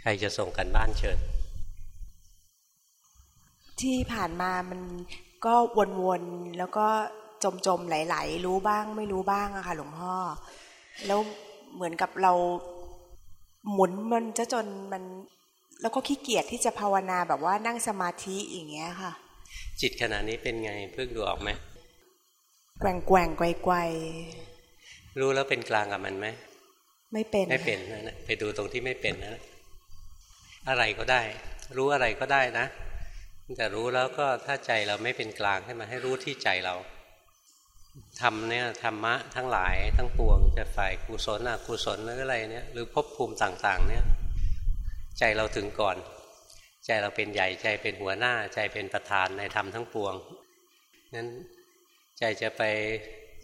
ใครจะส่งกันบ้านเชิญ ที่ผ่านมามันก็วนๆแล้วก็จมๆไหลๆรู้บ้างไม่รู้บ้างอะค่ะ หลวงพ่อ แล้วเหมือนกับเราหมุนมันจะจนมัน แล้วก็ขี้เกียจที่จะภาวนาแบบว่านั่งสมาธิอย่างเงี้ยค่ะ จิตขณะนี้เป็นไงเพิ่งดูออกไหมแกว่งแกว่งไกวไกวรู้แล้วเป็นกลางกับมันไหมไม่เป็นไม่เป็นนะนะไปดูตรงที่ไม่เป็นนะ อะไรก็ได้ รู้อะไรก็ได้นะ แต่รู้แล้วก็ถ้าใจเราไม่เป็นกลางขึ้นมาให้รู้ที่ใจเราทำเนี่ยธรรมะทั้งหลายทั้งปวงจะฝ่ายกุศลอกุศลหรืออะไรเนี่ยหรือภพภูมิต่างๆ เนี่ย ใจเราถึงก่อน ใจเราเป็นใหญ่ใจเป็นหัวหน้าใจเป็นประธานในธรรมทั้งปวงนั้นใจจะไป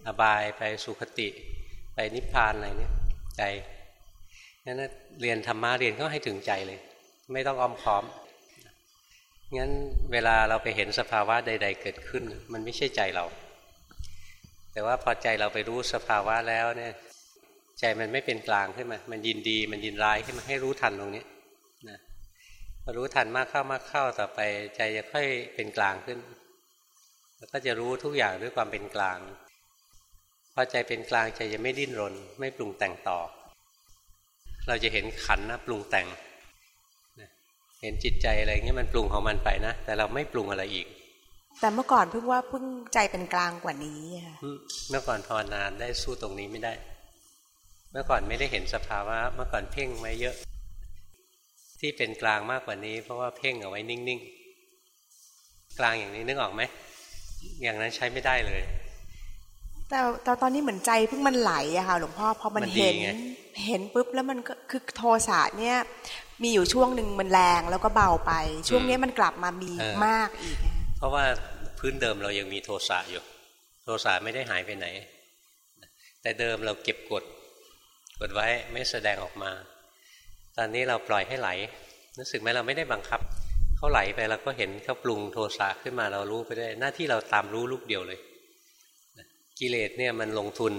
อบายไปสุขติ ไปนิพพานอะไรเนี่ย ใจงั้นเรียนธรรมะเรียนก็ให้ถึงใจเลย ไม่ต้องอ้อมค้อมงั้นเวลาเราไปเห็นสภาวะใด ๆ เกิดขึ้น มันไม่ใช่ใจเรา แต่ว่าพอใจเราไปรู้สภาวะแล้วเนี่ย ใจมันไม่เป็นกลางขึ้นมา มันยินดีมันยินร้ายขึ้นมาให้รู้ทันตรงนี้นะพอรู้ทันมากเข้ามากเข้าต่อไป ใจจะค่อยเป็นกลางขึ้น แล้วก็จะรู้ทุกอย่างด้วยความเป็นกลางพอใจเป็นกลางใจจะไม่ดิ้นรน ไม่ปรุงแต่งต่อ เราจะเห็นขันนะปรุงแต่ง เห็นจิตใจอะไรเงี้ยมันปรุงของมันไปนะแต่เราไม่ปรุงอะไรอีก แต่เมื่อก่อนเพิ่งว่าเพิ่งใจเป็นกลางกว่านี้ค่ะเมื่อก่อนภาวนาได้สู้ตรงนี้ไม่ได้ เมื่อก่อนไม่ได้เห็นสภาวะเมื่อก่อนเพ่งไว้เยอะ ที่เป็นกลางมากกว่านี้ เพราะว่าเพ่งเอาไว้นิ่งๆกลางอย่างนี้นึกออกไหมอย่างนั้นใช้ไม่ได้เลย แต่แต่ตอนนี้เหมือนใจเพิ่งมันไหลอะค่ะหลวงพ่อพอมันมันดีเห็นไงเห็นปุ๊บแล้วมันก็คือโทสะเนี่ยมีอยู่ช่วงหนึ่งมันแรงแล้วก็เบาไป ช่วงนี้มันกลับมามีมากอีกอะเพราะว่าพื้นเดิมเรายังมีโทสะอยู่ โทสะไม่ได้หายไปไหน แต่เดิมเราเก็บกดกดไว้ไม่แสดงออกมา ตอนนี้เราปล่อยให้ไหลรู้สึกไหมเราไม่ได้บังคับเขาไหลไปเราก็เห็นเขาปรุงโทสะขึ้นมาเรารู้ไปได้หน้าที่เราตามรู้ลูกเดียวเลย กิเลสเนี่ยมันลงทุน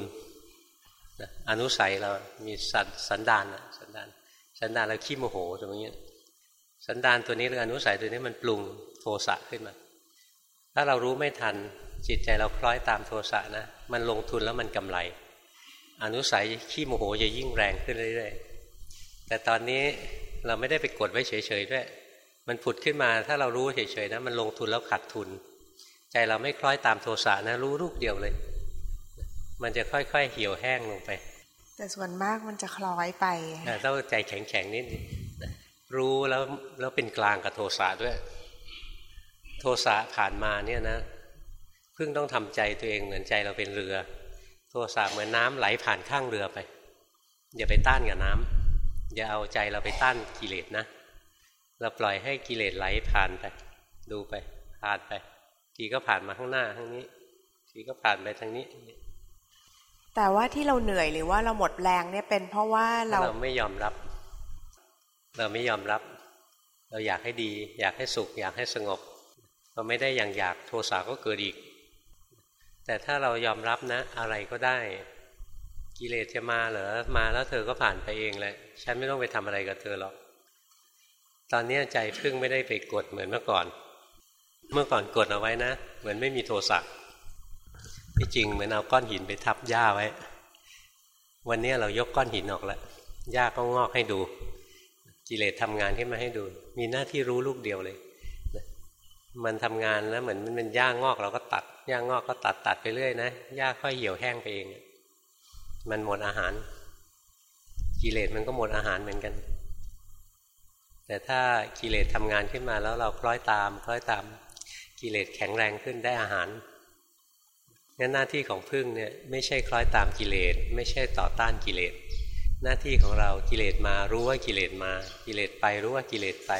อนุสัยเรา มีสันสันดานอะสันดานสันดานเราขี้โมโหตรงนี้สันดานตัวนี้หรืออนุสัยตัวนี้มันปรุงโทสะขึ้นมา ถ้าเรารู้ไม่ทันจิตใจเราคล้อยตามโทสะนะ มันลงทุนแล้วมันกำไร อนุสัยขี้โมโหจะยิ่งแรงขึ้นเรื่อยๆ แต่ตอนนี้เราไม่ได้ไปกดไว้เฉยๆด้วย มันผุดขึ้นมาถ้าเรารู้เฉยๆนะ มันลงทุนแล้วขาดทุน ใจเราไม่คล้อยตามโทสะนะ รู้ลูกเดียวเลย มันจะค่อยๆเหี่ยวแห้งลงไป แต่ส่วนมากมันจะคล้อยไปแต่ต้องใจแข็งๆนิดนึงรู้แล้วแล้วเป็นกลางกับโทสะด้วย โทสะผ่านมาเนี่ยนะเพิ่งต้องทำใจตัวเองเหมือนใจเราเป็นเรือ โทสะเหมือนน้ำไหลผ่านข้างเรือไป อย่าไปต้านกับน้ำอย่าเอาใจเราไปต้านกิเลสนะ เราปล่อยให้กิเลสไหลผ่านไป ดูไปผ่านไปทีก็ผ่านมาข้างหน้าข้างนี้ ทีก็ผ่านไปทางนี้ แต่ว่าที่เราเหนื่อยหรือว่าเราหมดแรงเนี่ยเป็นเพราะว่าเราเราไม่ยอมรับ เราไม่ยอมรับ เราอยากให้ดี อยากให้สุข อยากให้สงบ เราไม่ได้อย่างอยากโทสะก็เกิดอีก แต่ถ้าเรายอมรับนะ อะไรก็ได้ กิเลสจะมาเหรอมาแล้วเธอก็ผ่านไปเองเลยฉันไม่ต้องไปทำอะไรกับเธอหรอกตอนนี้ใจพึ่งไม่ได้ไปกดเหมือนเมื่อก่อน เมื่อก่อนกดเอาไว้นะ เหมือนไม่มีโทสะ ที่จริงเหมือนเอาก้อนหินไปทับหญ้าไว้ วันนี้เรายกก้อนหินออกแล้วหญ้าก็งอกให้ดู กิเลสทำงานขึ้นมาให้ดู มีหน้าที่รู้ลูกเดียวเลย มันทำงานแล้วเหมือนมันเป็นหญ้างอกเราก็ตัดหญ้างอกก็ตัดตัดไปเรื่อยนะหญ้าค่อยเหี่ยวแห้งไปเอง มันหมดอาหาร กิเลสมันก็หมดอาหารเหมือนกัน แต่ถ้ากิเลสทำงานขึ้นมาแล้วเราคล้อยตาม คล้อยตาม กิเลสแข็งแรงขึ้นได้อาหาร งั้นหน้าที่ของพึ่งเนี่ยไม่ใช่คล้อยตามกิเลสไม่ใช่ต่อต้านกิเลสหน้าที่ของเรากิเลสมารู้ว่ากิเลสมา กิเลสไปรู้ว่ากิเลสไป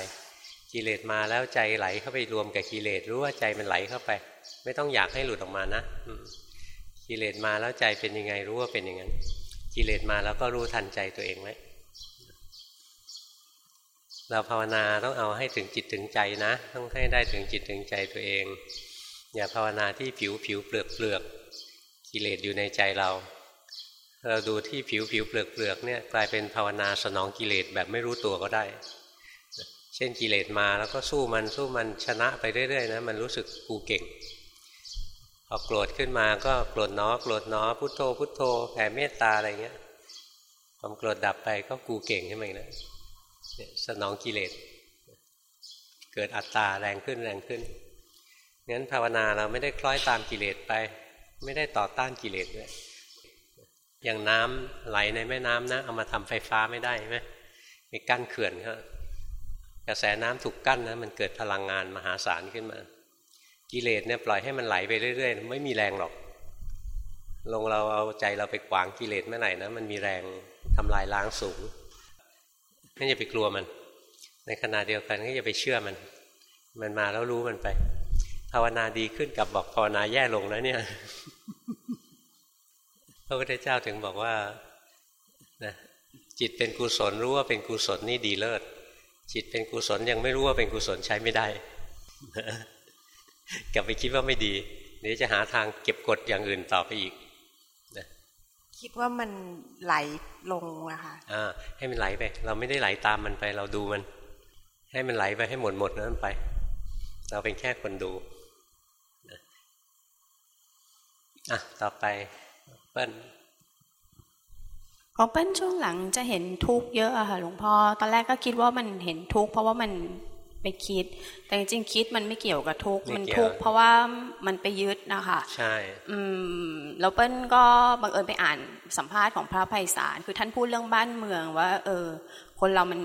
กิเลสมาแล้วใจไหลเข้าไปรวมกับกิเลสรู้ว่าใจมันไหลเข้าไป ไม่ต้องอยากให้หลุดออกมานะกิเลสมาแล้วใจเป็นยังไงรู้ว่าเป็นอย่างนั้น กิเลสมาแล้วก็รู้ทันใจตัวเองไว้เราภาวนาต้องเอาให้ถึงจิตถึงใจนะ ต้องให้ได้ถึงจิตถึงใจตัวเอง อย่าภาวนาที่ผิวผิวเปลือกเปลือกกิเลสอยู่ในใจเรา เราดูที่ผิวผิวเปลือกเปลือกเนี่ยกลายเป็นภาวนาสนองกิเลสแบบไม่รู้ตัวก็ได้ เช่นกิเลสมาแล้วก็สู้มันสู้มันชนะไปเรื่อยๆนะมันรู้สึกกูเก่งพอโกรธขึ้นมาก็โกรธน้อโกรธน้อพุทโธ พุทโธแผ่เมตตาอะไรเงี้ยความโกรธดับไปก็กูเก่งขึ้นมาอีกนะสนองกิเลส เกิดอัตตาแรงขึ้นแรงขึ้น งั้นภาวนาเราไม่ได้คล้อยตามกิเลสไป ไม่ได้ต่อต้านกิเลสด้วยอย่างน้ำไหลในแม่น้ำนะเอามาทำไฟฟ้าไม่ได้ไหมมีกั้นเขื่อนเขากระแสน้ำถูกกั้นนะมันเกิดพลังงานมหาศาลขึ้นมา กิเลสเนี่ยปล่อยให้มันไหลไปเรื่อยๆ ไม่มีแรงหรอก ลงเราเอาใจเราไปขวางกิเลสเมื่อไหร่นะมันมีแรงทำลายล้างสูงไม่อย่าไปกลัวมัน ในขณะเดียวกันก็อย่าไปเชื่อมัน มันมาแล้วรู้มันไป ภาวนาดีขึ้นกับบอกภาวนาแย่ลงแล้วเนี่ย พระพุทธเจ้าถึงบอกว่านะจิตเป็นกุศลรู้ว่าเป็นกุศลนี่ดีเลิศ จิตเป็นกุศลยังไม่รู้ว่าเป็นกุศลใช้ไม่ได้กลับไปคิดว่าไม่ดีเดี๋ยวจะหาทางเก็บกดอย่างอื่นต่อไปอีกนะคิดว่ามันไหลลงอะค่ะอ่าให้มันไหลไป เราไม่ได้ไหลตามมันไป เราดูมัน ให้มันไหลไปให้หมดหมดนั้นไป เราเป็นแค่คนดู อะต่อไปเปิ้ลของเปิ้ลช่วงหลังจะเห็นทุกข์เยอะอะค่ะหลวงพ่อตอนแรกก็คิดว่ามันเห็นทุกข์เพราะว่ามันไปคิด แต่จริงๆคิดมันไม่เกี่ยวกับทุกข์มันทุกข์เพราะว่ามันไปยึดนะคะใช่อืมแล้วเปิ้ลก็บังเอิญไปอ่านสัมภาษณ์ของพระไพศาลคือท่านพูดเรื่องบ้านเมืองว่า เออ คนเรามัน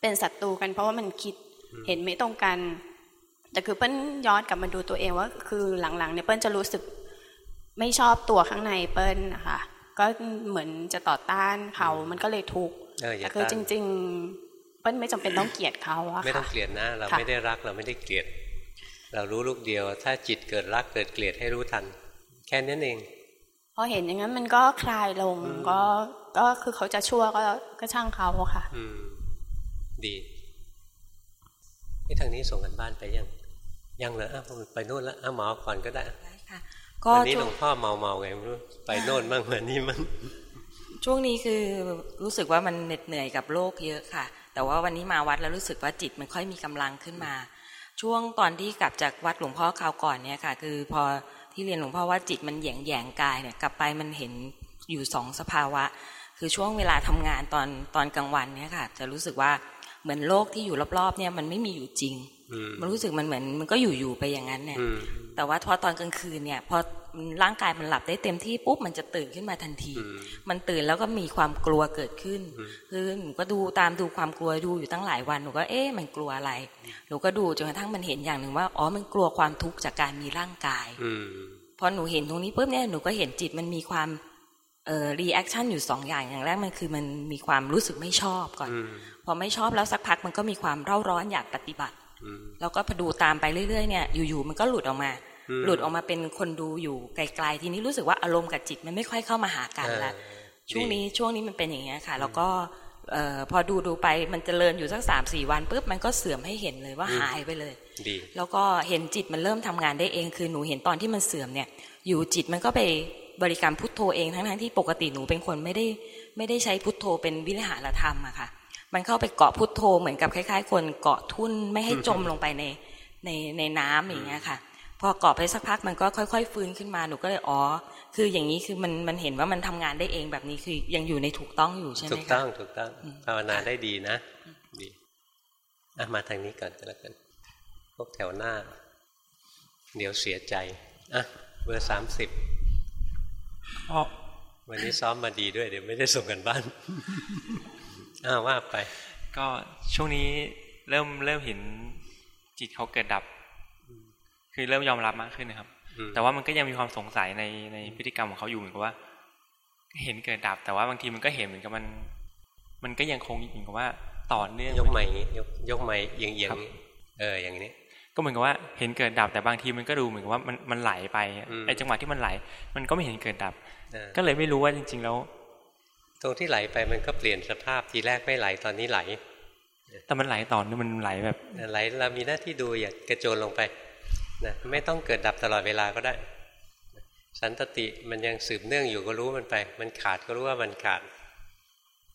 เป็นศัตรูกัน เพราะว่ามันคิดเห็นไม่ตรงกัน แต่คือเปิ้ลย้อนกลับมาดูตัวเองว่า คือหลังๆเนี่ยเปิ้ลจะรู้สึก ไม่ชอบตัวข้างในเปิ้ลนะคะก็เหมือนจะต่อต้านเขา มันก็เลยทุกข์แต่คือจริง ๆ เปิ้ลไม่จำเป็นต้องเกลียดเขาอะไม่ต้องเกลียดนะ เราไม่ได้รักเราไม่ได้เกลียด เรารู้ลูกเดียว ถ้าจิตเกิดรักเกิดเกลียดให้รู้ทัน แค่นั้นเอง พอเห็นอย่างนั้นมันก็คลายลงก็ก็คือเขาจะชั่วก็ก็ช่างเขาค่ะ อืม ดีนี่ทางนี้ส่งกันบ้านไปยัง ยังเหรอไปนู่นแล้วหมอก่อนก็ได้ ก็วันนี้หลวงพ่อเมาเมาไงไม่รู้ไปโน่นบ้างวันนี้มันช่วงนี้คือรู้สึกว่ามันเหน็ดเหนื่อยกับโลกเยอะค่ะ แต่ว่าวันนี้มาวัดแล้วรู้สึกว่าจิตมันค่อยมีกำลังขึ้นมา ช่วงตอนที่กลับจากวัดหลวงพ่อคราวก่อนเนี่ยค่ะ คือพอที่เรียนหลวงพ่อว่าจิตมันแยงแยงกายเนี่ยกลับไปมันเห็นอยู่สองสภาวะ คือช่วงเวลาทำงานตอนตอนกลางวันเนี่ยค่ะ จะรู้สึกว่าเหมือนโลกที่อยู่รอบๆเนี่ยมันไม่มีอยู่จริง มันรู้สึกมันเหมือน มันก็อยู่ๆไปอย่างนั้นเนี่ยแต่ว่าพอตอนกลางคืนเนี่ยพอร่างกายมันหลับได้เต็มที่ปุ๊บมันจะตื่นขึ้นมาทันที มันตื่นแล้วก็มีความกลัวเกิดขึ้น คือหนูก็ดูตามดูความกลัวดูอยู่ตั้งหลายวันหนูก็เอ๊ะมันกลัวอะไรหนูก็ดูจนกระทั่งมันเห็นอย่างหนึ่งว่าอ๋อมันกลัวความทุกข์จากการมีร่างกายพอหนูเห็นตรงนี้ปุ๊บเนี่ยหนูก็เห็นจิตมันมีความเอ่อ reaction อยู่สองอย่างอย่างแรกมันคือมันมีความรู้สึกไม่ชอบก่อน พอไม่ชอบแล้วสักพักมันก็มีความเร่าร้อนอยากปฏิบัติ แล้วก็พอดูตามไปเรื่อยๆเนี่ยอยู่ๆมันก็หลุดออกมา หลุดออกมาเป็นคนดูอยู่ไกลๆทีนี้รู้สึกว่าอารมณ์กับจิตมันไม่ค่อยเข้ามาหากันแล้วช่วงนี้ช่วงนี้มันเป็นอย่างเงี้ยค่ะ แล้วก็พอดูดูไปมันจเจริญอยู่สักสามสี่วันปุ๊บมันก็เสื่อมให้เห็นเลยว่าหายไปเลยแล้วก็เห็นจิตมันเริ่มทำงานได้เองคือหนูเห็นตอนที่มันเสื่อมเนี่ย อยู่จิตมันก็ไปบริกรรมพุทโธเองทั้งๆที่ปกติหนูเป็นคนไม่ได้ไม่ได้ใช้พุทโธเป็นวิหารธรรมอะค่ะ มันเข้าไปเกาะพุทโธเหมือนกับคล้าย ๆ คนเกาะทุ่นไม่ให้จมลงไปในในในน้ำอย่างเงี้ยค่ะ พอกรอบไปสักพักมันก็ค่อย ๆ ฟื้นขึ้นมาหนูก็เลยอ๋อคืออย่างนี้คือมันมันเห็นว่ามันทำงานได้เองแบบนี้คือยังอยู่ในถูกต้องอยู่ใช่ไหมคะถูกต้องถูกต้องภาวนาได้ดีนะดีอะมาทางนี้ก่อนก็แล้วกันพวกแถวหน้า เดี๋ยวเสียใจอะเบอร์สามสิบวันนี้ซ้อมมาดีด้วยเดี๋ยวไม่ได้ส่งกันบ้าน อ้าวว่าไป ก็ช่วงนี้เริ่มเริ่มเห็นจิตเขาเกิดดับ คือเริ่มยอมรับมากขึ้นนะครับ แต่ว่ามันก็ยังมีความสงสัยในในพฤติกรรมของเขาอยู่เหมือนกับว่า เห็นเกิดดับ แต่ว่าบางทีมันก็เห็นเหมือนกับมัน มันก็ยังคงเหมือนกับว่าต่อเนื่องยกใหม่ยกยกใหม่เอียงเอียงเอออย่างนี้ ก็เหมือนกับว่าเห็นเกิดดับแต่บางทีมันก็ดูเหมือนกับว่ามันมันไหลไปไอ้จังหวะที่มันไหล มันก็ไม่เห็นเกิดดับ ก็เลยไม่รู้ว่าจริง ๆ แล้ว ตรงที่ไหลไปมันก็เปลี่ยนสภาพทีแรกไม่ไหลตอนนี้ไหล แต่มันไหลต่อนี่มันไหลแบบไหลเรามีหน้าที่ดูอย่ากระโจนลงไปนะไม่ต้องเกิดดับตลอดเวลาก็ได้ สันตติมันยังสืบเนื่องอยู่ก็รู้มันไป มันขาดก็รู้ว่ามันขาด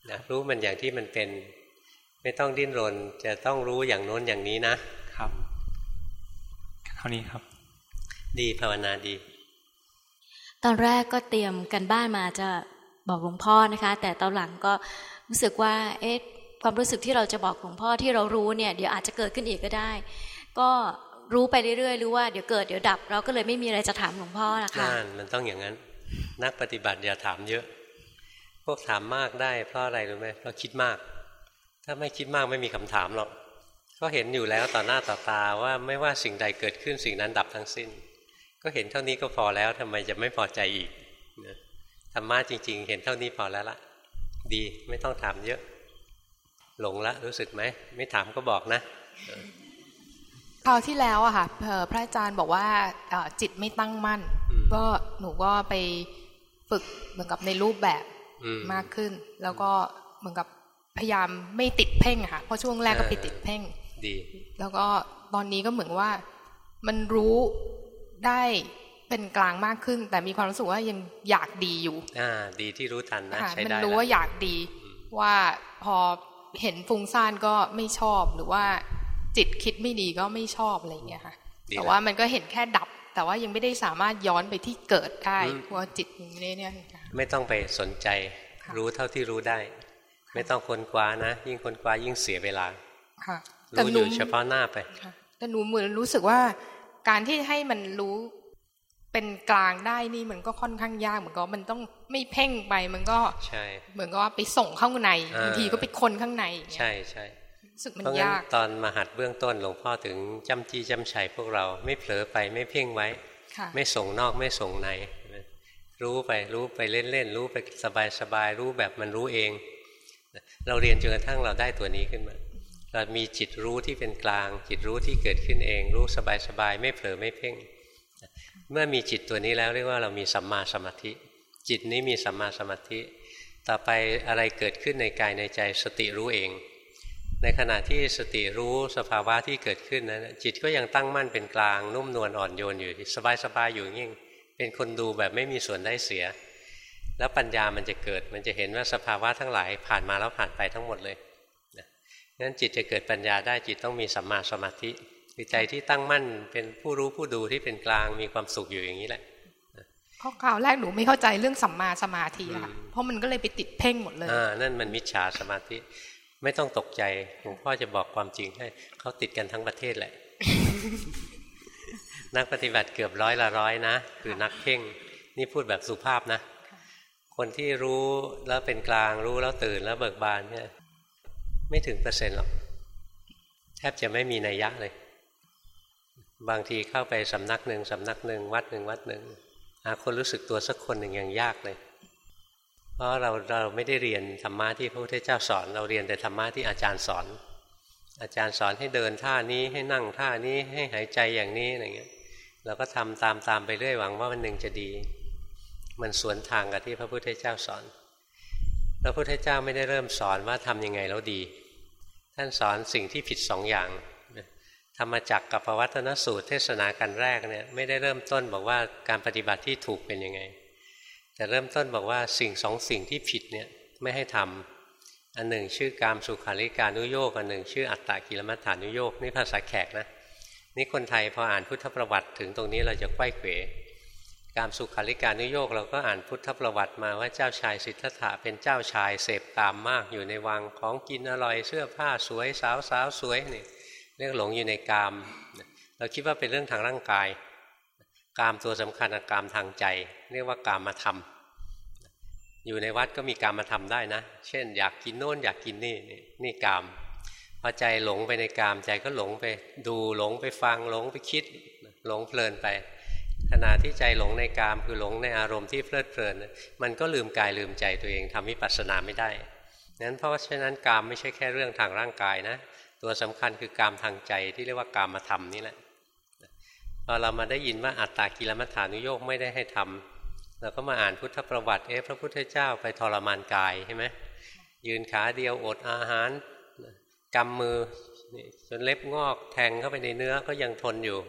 นะรู้มันอย่างที่มันเป็น ไม่ต้องดิ้นรนจะต้องรู้อย่างโน้นอย่างนี้นะครับเท่านี้ครับ ดีภาวนาดี ตอนแรกก็เตรียมกันบ้านมาจะ บอกหลวงพ่อนะคะ แต่ตอนหลังก็รู้สึกว่า เอ๊ะความรู้สึกที่เราจะบอกหลวงพ่อที่เรารู้เนี่ยเดี๋ยวอาจจะเกิดขึ้นอีกก็ได้ ก็รู้ไปเรื่อยๆรู้ว่าเดี๋ยวเกิดเดี๋ยวดับ เราก็เลยไม่มีอะไรจะถามหลวงพ่อนะคะนั่นมันต้องอย่างนั้น นักปฏิบัติอย่าถามเยอะ พวกถามมากได้ เพราะอะไรรู้ไหมเพราะคิดมาก ถ้าไม่คิดมากไม่มีคำถามหรอกก็เห็นอยู่แล้วต่อหน้าต่อตาว่าไม่ว่าสิ่งใดเกิดขึ้นสิ่งนั้นดับทั้งสิ้น ก็เห็นเท่านี้ก็พอแล้วทำไมจะไม่พอใจอีกธ รรมะจริง ๆ เห็นเท่านี้พอแล้วละดีไม่ต้องถามเยอะ หลงละรู้สึกไหม ไม่ถามก็บอกนะคราวที่แล้วอะค่ะพระอาจารย์บอกว่าจิตไม่ตั้งมั่น ก็หนูก็ไปฝึกเหมือนกับในรูปแบบมากขึ้น แล้วก็เหมือนกับพยายามไม่ติดเพ่งค่ะเพราะช่วงแรกก็ไปติดเพ่งดี แล้วก็ตอนนี้ก็เหมือนว่ามันรู้ได้ เป็นกลางมากขึ้น แต่มีความรู้สึกว่ายังอยากดีอยู่อ่าดีที่รู้ทันนะใช้ได้มันรู้ว่าอยากดี ว่าพอเห็นฟุ้งซ่านก็ไม่ชอบหรือว่าจิตคิดไม่ดีก็ไม่ชอบอะไรอย่างเงี้ยค่ะ แต่ว่ามันก็เห็นแค่ดับ แต่ว่ายังไม่ได้สามารถย้อนไปที่เกิดได้เพราะจิตยังไม่ได้เนี่ยไม่ต้องไปสนใจ รู้เท่าที่รู้ได้ ไม่ต้องค้นคว้านะ ยิ่งค้นคว้ายิ่งเสียเวลารู้อยู่เฉพาะหน้าไปแต่หนูเหมือนรู้สึกว่าการที่ให้มันรู้ เป็นกลางได้นี่มันก็ค่อนข้างยากเหมือนก็มันต้องไม่เพ่งไปมันก็ใช่เหมือนก็ว่าไปส่งข้างในบางทีก็ไปคนข้างใน ใช่ใช่สึกมันยากตอนมาหัดเบื้องต้นหลวงพ่อถึงจำจี้จำชัยพวกเราไม่เผลอไปไม่เพ่งไว้ ไม่ส่งนอกไม่ส่งใน รู้ไปรู้ไปเล่นๆรู้ไปสบายๆรู้แบบมันรู้เอง เราเรียนจนกระทั่งเราได้ตัวนี้ขึ้นมาเรามีจิตรู้ที่เป็นกลาง จิตรู้ที่เกิดขึ้นเอง รู้สบายๆไม่เผลอไม่เพ่ง เมื่อมีจิตตัวนี้แล้วเรียกว่าเรามีสัมมาสมาธิ จิตนี้มีสัมมาสมาธิ ต่อไปอะไรเกิดขึ้นในกายในใจสติรู้เอง ในขณะที่สติรู้สภาวะที่เกิดขึ้นนั้นจิตก็ยังตั้งมั่นเป็นกลาง นุ่มนวลอ่อนโยนอยู่สบายๆอยู่ยิ่งเป็นคนดูแบบไม่มีส่วนได้เสีย แล้วปัญญามันจะเกิดมันจะเห็นว่าสภาวะทั้งหลายผ่านมาแล้วผ่านไปทั้งหมดเลยนั้นจิตจะเกิดปัญญาได้จิตต้องมีสัมมาสมาธิ คือใจที่ตั้งมั่นเป็นผู้รู้ผู้ดูที่เป็นกลางมีความสุขอยู่อย่างนี้แหละข้อข่าวแรกหนูไม่เข้าใจเรื่องสัมมาสมาธิค่ะเพราะมันก็เลยไปติดเพ่งหมดเลยอ่านั่นมันมิจฉาสมาธิ ไม่ต้องตกใจหลวงพ่อจะบอกความจริงให้เขาติดกันทั้งประเทศแหละ นักปฏิบัติเกือบร้อยละร้อยนะคือนักเพ่งนี่พูดแบบสุภาพนะ คนที่รู้แล้วเป็นกลางรู้แล้วตื่นแล้วเบิกบานเนี่ยไม่ถึงเปอร์เซ็นต์หรอกแทบจะไม่มีนัยยะเลย บางทีเข้าไปสำนักหนึ่งสำนักหนึ่งวัดหนึ่งวัดหนึ่งหาคนรู้สึกตัวสักคนหนึ่งอยังยากเลย เพราะเราเราไม่ได้เรียนธรรมะที่พระพุทธเจ้าสอน เราเรียนแต่ธรรมะที่อาจารย์สอน อาจารย์สอนให้เดินท่านี้ให้นั่งท่านี้ให้หายใจอย่างนี้อะไรเงี้ยเราก็ทำตามตามไปเรื่อยหวังว่าวันหนึ่งจะดี มันสวนทางกับที่พระพุทธเจ้าสอน พระพุทธเจ้าไม่ได้เริ่มสอนว่าทํำยังไงแล้วดี ท่านสอนสิ่งที่ผิดสองอย่าง ธรรมจักกับปวัตนสูตรเทศนากันแรกเนี่ยไม่ได้เริ่มต้นบอกว่าการปฏิบัติที่ถูกเป็นยังไง แต่เริ่มต้นบอกว่าสิ่งสองสิ่งที่ผิดเนี่ยไม่ให้ทำอันหนึ่งชื่อการสุขาริการนุโยกอันหนึ่งชื่ออัตตากิลมัฏฐานุโยกนี่ภาษาแขกนะนี่คนไทยพออ่านพุทธประวัติถึงตรงนี้เราจะไข้เขวการสุขาริการนุโยกเราก็อ่านพุทธประวัติมาว่าเจ้าชายสิทธัตถะเป็นเจ้าชายเสพกามมากอยู่ในวังของกินอร่อยเสื้อผ้าสวยสาวสาวสวยนี่ เรื่องหลงอยู่ในกาม เราคิดว่าเป็นเรื่องทางร่างกาย กามตัวสำคัญกามทางใจ เรียกว่ากามมาทำอยู่ในวัดก็มีกามมาทำได้นะ เช่น อยากกินโน่นอยากกินนี่นี่กามพอใจหลงไปในกามใจก็หลงไปดูหลงไปฟังหลงไปคิดหลงเพลินไป ขณะที่ใจหลงในกามคือหลงในอารมณ์ที่เพลิดเพลิน มันก็ลืมกายลืมใจตัวเองทำวิปัสสนาไม่ได้นั้นเพราะฉะนั้นกามไม่ใช่แค่เรื่องทางร่างกายนะ ตัวสำคัญคือกามทางใจที่เรียกว่ากามมาทำนี่แหละพอเรามาได้ยินว่าอัตตากิลมัฏฐานุโยกไม่ได้ให้ทำเราก็มาอ่านพุทธประวัติเอ๊ะพระพุทธเจ้าไปทรมานกายใช่ไหมยืนขาเดียวอดอาหารกำมือจนเล็บงอกแทงเข้าไปในเนื้อก็ยังทนอยู่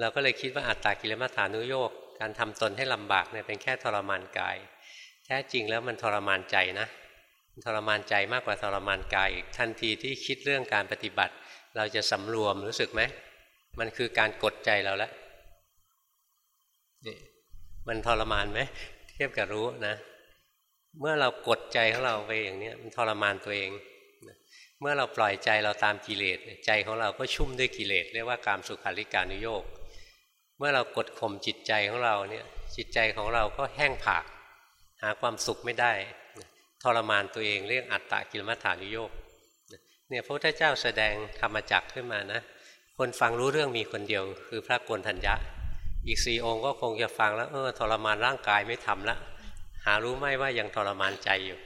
เราก็เลยคิดว่าอัตตากิลมัฏฐานุโยกการทำตนให้ลำบากเนี่ยเป็นแค่ทรมานกาย แท้จริงแล้วมันทรมานใจนะ ทรมานใจมากกว่าทรมานกายทันทีที่คิดเรื่องการปฏิบัติ เราจะสำรวมรู้สึกไหมมันคือการกดใจเราแล้วนี่มันทรมานไหมเทียบกับรู้นะ เมื่อเรากดใจของเราไปอย่างนี้มันทรมานตัวเอง เมื่อเราปล่อยใจเราตามกิเลสใจของเราก็ชุ่มด้วยกิเลสเรียกว่าการสุขาริการุโยกเมื่อเรากดข่มจิตใจของเราเนี่ยจิตใจของเราก็แห้งผาก หาความสุขไม่ได้ ทรมานตัวเองเรียกอัตตะกิลมัฏฐานุโยกเนี่ยพระพุทธเจ้าแสดงธรรมจักขึ้นมานะ คนฟังรู้เรื่องมีคนเดียว คือพระโกนทัญญะ อีกสี่องค์ก็คงจะฟังแล้วเออทรมานร่างกายไม่ทำละ หารู้ไหมว่ายังทรมานใจอยู่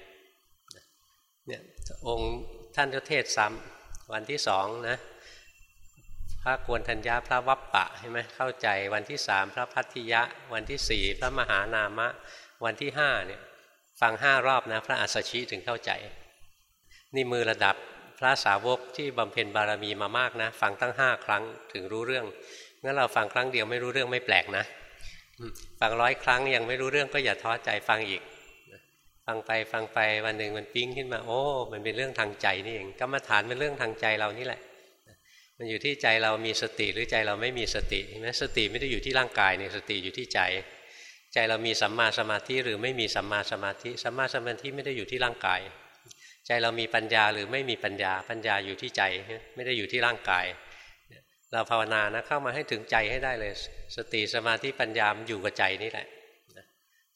เนี่ยองค์ท่านก็เทศซ้ำวันที่สองนะพระกวนทัญญาพระวัปปะใช่ไหมเข้าใจวันที่สามพระพัทธิยะ วันที่สี่พระมหานามะ วันที่ห้าเนี่ย ฟังห้ารอบนะ พระอัสสชิถึงเข้าใจ นี่มือระดับพระสาวกที่บำเพ็ญบารมีมามากนะ ฟังตั้งห้าครั้งถึงรู้เรื่องงั้นเราฟังครั้งเดียวไม่รู้เรื่องไม่แปลกนะฟังร้อยครั้งยังไม่รู้เรื่องก็อย่าท้อใจฟังอีก ฟังไปฟังไปวันหนึ่งมันปิ้งขึ้นมา โอ้ มันเป็นเรื่องทางใจนี่เองกรรมฐานเป็นเรื่องทางใจเรานี่แหละ มันอยู่ที่ใจเรามีสติหรือใจเราไม่มีสติเห็นไหมสติไม่ได้อยู่ที่ร่างกายเนี่ยสติอยู่ที่ใจ ใจเรามีสัมมาสมาธิหรือไม่มีสัมมาสมาธิสัมมาสมาธิไม่ได้อยู่ที่ร่างกาย ใจเรามีปัญญาหรือไม่มีปัญญาปัญญาอยู่ที่ใจไม่ได้อยู่ที่ร่างกาย เราภาวนานะเข้ามาให้ถึงใจให้ได้เลย สติสมาธิปัญญามอยู่กับใจนี่แหละ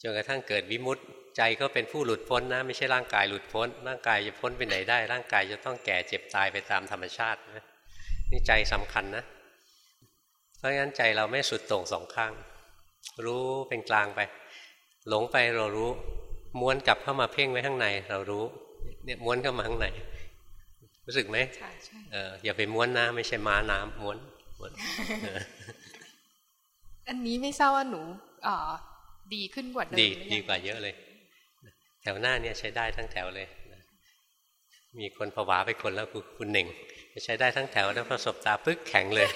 จนกระทั่งเกิดวิมุตติใจก็เป็นผู้หลุดพ้นนะ ไม่ใช่ร่างกายหลุดพ้น ร่างกายจะพ้นไปไหนได้ ร่างกายจะต้องแก่เจ็บตายไปตามธรรมชาตินะนี่ใจสำคัญนะ เพราะงั้นใจเราไม่สุดโต่งสองข้าง รู้เป็นกลางไป หลงไปเรารู้ ม้วนกลับเข้ามาเพ่งไว้ข้างใน เรารู้ เนี่ยม้วนเข้ามาข้างในรู้สึกไหมใช่ใช่อย่าไปม้วนนะไม่ใช่ม้าน้ำม้วนม้วนอันนี้ไม่ทราบว่าหนูดีขึ้นกว่าเดิมดีดีกว่าเยอะเลย แถวหน้าเนี่ยใช้ได้ทั้งแถวเลยมีคนผวาไปคนแล้วคุณหนึ่งใช้ได้ทั้งแถวแล้วประสบตาปึ๊กแข็งเลย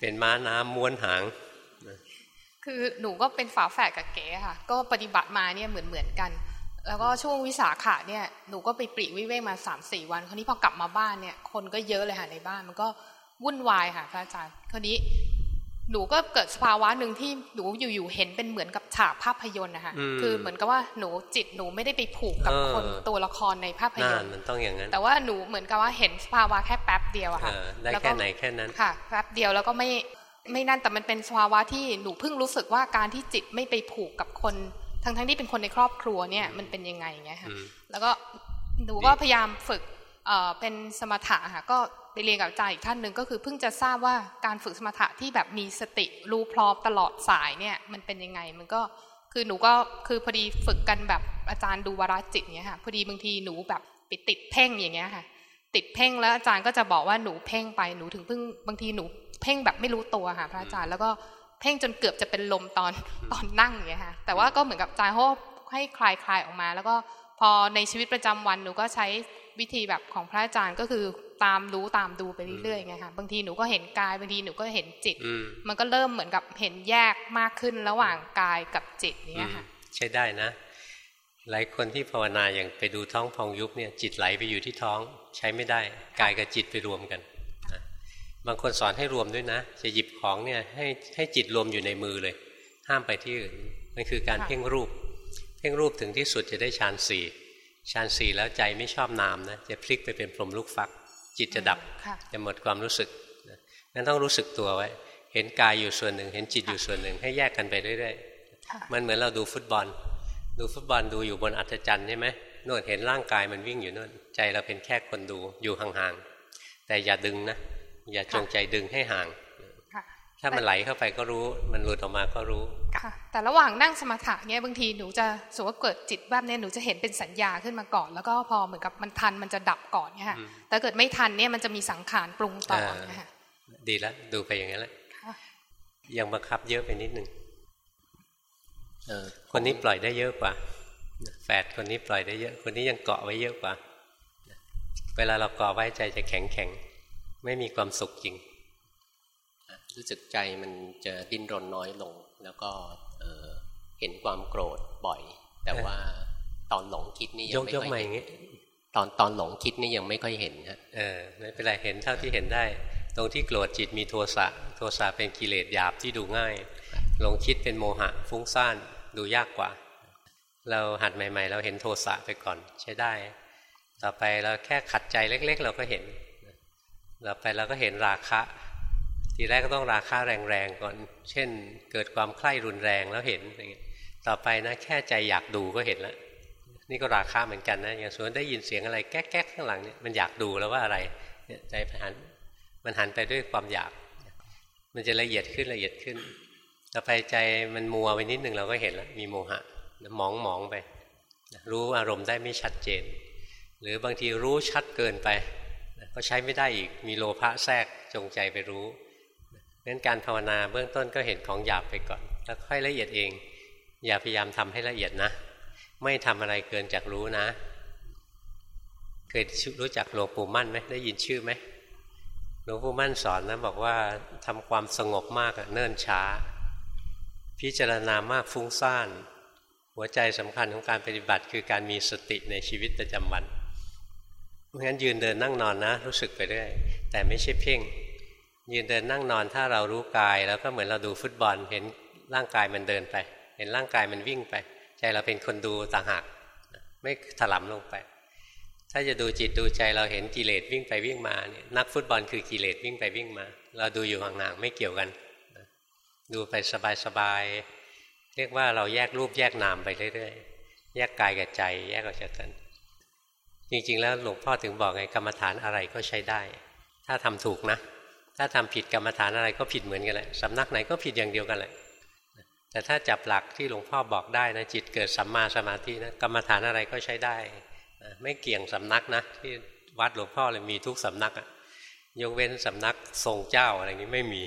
เป็นม้าน้ำม้วนหาง คือหนูก็เป็นฝาแฝดกับเก๋ค่ะ ก็ปฏิบัติมาเนี่ยเหมือนเหมือนกัน แล้วก็ช่วงวิสาขะเนี่ยหนูก็ไปปรีวิเวกมาสามสี่วัน คราวนี้พอกลับมาบ้านเนี่ย คนก็เยอะเลยค่ะในบ้าน มันก็วุ่นวายค่ะพระอาจารย์คราวนี้หนูก็เกิดสภาวะหนึ่งที่หนูอยู่ๆเห็นเป็นเหมือนกับฉากภาพยนตร์นะคะคือเหมือนกับว่าหนูจิตหนูไม่ได้ไปผูกกับคนตัวละครในภาพยนตร์มันต้องอย่างนั้นแต่ว่าหนูเหมือนกับว่าเห็นสภาวะแค่แป๊บเดียวอะค่ะได้แค่ไหนแค่นั้นค่ะ แป๊บเดียวแล้วก็ไม่ ไม่นั่นแต่มันเป็นสภาวะที่หนูเพิ่งรู้สึกว่าการที่จิตไม่ไปผูกกับคน ทั้งทั้งที่เป็นคนในครอบครัวเนี่ยมันเป็นยังไงเงี้ยค่ะแล้วก็หนูก็พยายามฝึกเป็นสมถะค่ะก็ไปเรียนกับอาจารย์อีกท่านหนึ่งก็คือเพิ่งจะทราบว่าการฝึกสมถะที่แบบมีสติรู้พร้อมตลอดสายเนี่ยมันเป็นยังไงมันก็คือหนูก็คือพอดีฝึกกันแบบอาจารย์ดูวาระจิตเนี่ยค่ะพอดีบางทีหนูแบบไปติดเพ่งอย่างเงี้ยค่ะ ติดเพ่งแล้วอาจารย์ก็จะบอกว่าหนูเพ่งไปหนูถึงเพิ่งบางทีหนู เพ่งแบบไม่รู้ตัวค่ะ พระอาจารย์แล้วก็เพ่งจนเกือบจะเป็นลมตอนตอนนั่งอย่างเงี้ยค่ะ แต่ว่าก็เหมือนกับอาจารย์เขาให้คลายคลายออกมา แล้วก็พอในชีวิตประจำวันหนูก็ใช้วิธีแบบของพระอาจารย์ก็คือตามรู้ตามดูไปเรื่อยๆไงค่ะบางทีหนูก็เห็นกายบางทีหนูก็เห็นจิต มันก็เริ่มเหมือนกับเห็นแยกมากขึ้นระหว่างกายกับจิตเนี้ยค่ะ ใช้ได้นะ หลายคนที่ภาวนาอย่างไปดูท้องพองยุบเนี่ยจิตไหลไปอยู่ที่ท้อง ใช้ไม่ได้ กายกับจิตไปรวมกัน บางคนสอนให้รวมด้วยนะ จะหยิบของเนี่ยให้ให้จิตรวมอยู่ในมือเลย ห้ามไปที่อื่นมันคือการเพ่งรูป เพ่งรูปถึงที่สุดจะได้ฌานสี่ฌานสี่แล้วใจไม่ชอบนามนะจะพลิกไปเป็นพรหมลูกฟัก จิตจะดับจะหมดความรู้สึกนั้นต้องรู้สึกตัวไว้ เห็นกายอยู่ส่วนหนึ่ง เห็นจิตอยู่ส่วนหนึ่ง ให้แยกกันไปเรื่อยๆมันเหมือนเราดูฟุตบอล ดูฟุตบอลดูอยู่บนอัศจรรย์ใช่ไหมนวดเห็นร่างกายมันวิ่งอยู่นู่นใจเราเป็นแค่คนดูอยู่ห่างๆแต่อย่าดึงนะ อย่าจงใจดึงให้ห่างถ้ามันไหลเข้าไปก็รู้ มันหลุดออกมาก็รู้ค่ะแต่ระหว่างนั่งสมาธิเนี่ยบางทีหนูจะสมมติว่าเกิดจิตแบบนี้หนูจะเห็นเป็นสัญญาขึ้นมาก่อน แล้วก็พอเหมือนกับมันทันมันจะดับก่อนเนี่ยค่ะแต่เกิดไม่ทันเนี่ยมันจะมีสังขารปรุงต่อเนี่ยค่ะดีแล้วดูไปอย่างนี้แหละยังบังคับเยอะไปนิดนึงคนนี้ปล่อยได้เยอะกว่า แฝดคนนี้ปล่อยได้เยอะ คนนี้ยังเกาะไว้เยอะกว่า เวลาเราเกาะไว้ใจจะแข็งแข็ง ไม่มีความสุขจริง รู้สึกใจมันจะดิ้นรนน้อยลง แล้วก็เห็นความโกรธบ่อย แต่ว่าตอนหลงคิดนี่ยังไม่ค่อยเห็นตอนตอนหลงคิดนี่ยังไม่ค่อยเห็นฮะเออไม่เป็นไรเห็นเท่าที่เห็นได้ ตรงที่โกรธจิตมีโทสะโทสะเป็นกิเลสหยาบที่ดูง่ายหลงคิดเป็นโมหะฟุ้งซ่านดูยากกว่า เราหัดใหม่ ๆ เราเห็นโทสะไปก่อนใช้ได้ ต่อไปเราแค่ขัดใจเล็ก ๆ เราก็เห็น ต่อไปเราก็เห็นราคะ ทีแรกก็ต้องราคะแรงๆก่อน เช่น เกิดความใคร่รุนแรงแล้วเห็นอย่างเงี้ยต่อไปนะแค่ใจอยากดูก็เห็นแล้วนี่ก็ราคาเหมือนกันนะอย่างส่วนได้ยินเสียงอะไรแก๊กๆข้างหลังเนี่ยมันอยากดูแล้วว่าอะไรเนี่ยใจหันมันหันไปด้วยความอยาก มันจะละเอียดขึ้นละเอียดขึ้น ต่อไปใจมันมัวไปนิดหนึ่งเราก็เห็นแล้วมีโมหะมองมองไป รู้อารมณ์ได้ไม่ชัดเจน หรือบางทีรู้ชัดเกินไป ก็ใช้ไม่ได้อีกมีโลภะแทรกจงใจไปรู้งั้นการภาวนาเบื้องต้นก็เห็นของหยาบไปก่อน แล้วค่อยละเอียดเอง อย่าพยายามทำให้ละเอียดนะ ไม่ทำอะไรเกินจากรู้นะ เคยรู้จักหลวงปู่มั่นไหมได้ยินชื่อไหมหลวงปู่มั่นสอนนะบอกว่าทำความสงบมากเนิ่นช้า พิจารณามากฟุ้งซ่าน หัวใจสำคัญของการปฏิบัติคือการมีสติในชีวิตประจำวัน เพราะงั้นยืนเดินนั่งนอนนะ รู้สึกไปเรื่อยแต่ไม่ใช่เพ่ง ยืนเดินนั่งนอนถ้าเรารู้กาย แล้วก็เหมือนเราดูฟุตบอล เห็นร่างกายมันเดินไป เห็นร่างกายมันวิ่งไป ใจเราเป็นคนดูต่างหากไม่ถลำลงไป ถ้าจะดูจิตดูใจเราเห็นกิเลสวิ่งไปวิ่งมาเนี่ยนักฟุตบอลคือกิเลสวิ่งไปวิ่งมา เราดูอยู่ห่างๆไม่เกี่ยวกัน ดูไปสบายๆเรียกว่าเราแยกรูปแยกนามไปเรื่อยๆแยกกายกับใจ แยกออกจากกัน จริง ๆ แล้วหลวงพ่อถึงบอกไงกรรมฐานอะไรก็ใช้ได้ ถ้าทำถูกนะ ถ้าทำผิดกรรมฐานอะไรก็ผิดเหมือนกันแหละสำนักไหนก็ผิดอย่างเดียวกันแหละแต่ถ้าจับหลักที่หลวงพ่อบอกได้นะจิตเกิดสัมมาสมาธินะกรรมฐานอะไรก็ใช้ได้ไม่เกี่ยงสำนักนะที่วัดหลวงพ่อเลยมีทุกสำนักอะยกเว้นสำนักทรงเจ้าอะไรนี้ไม่มี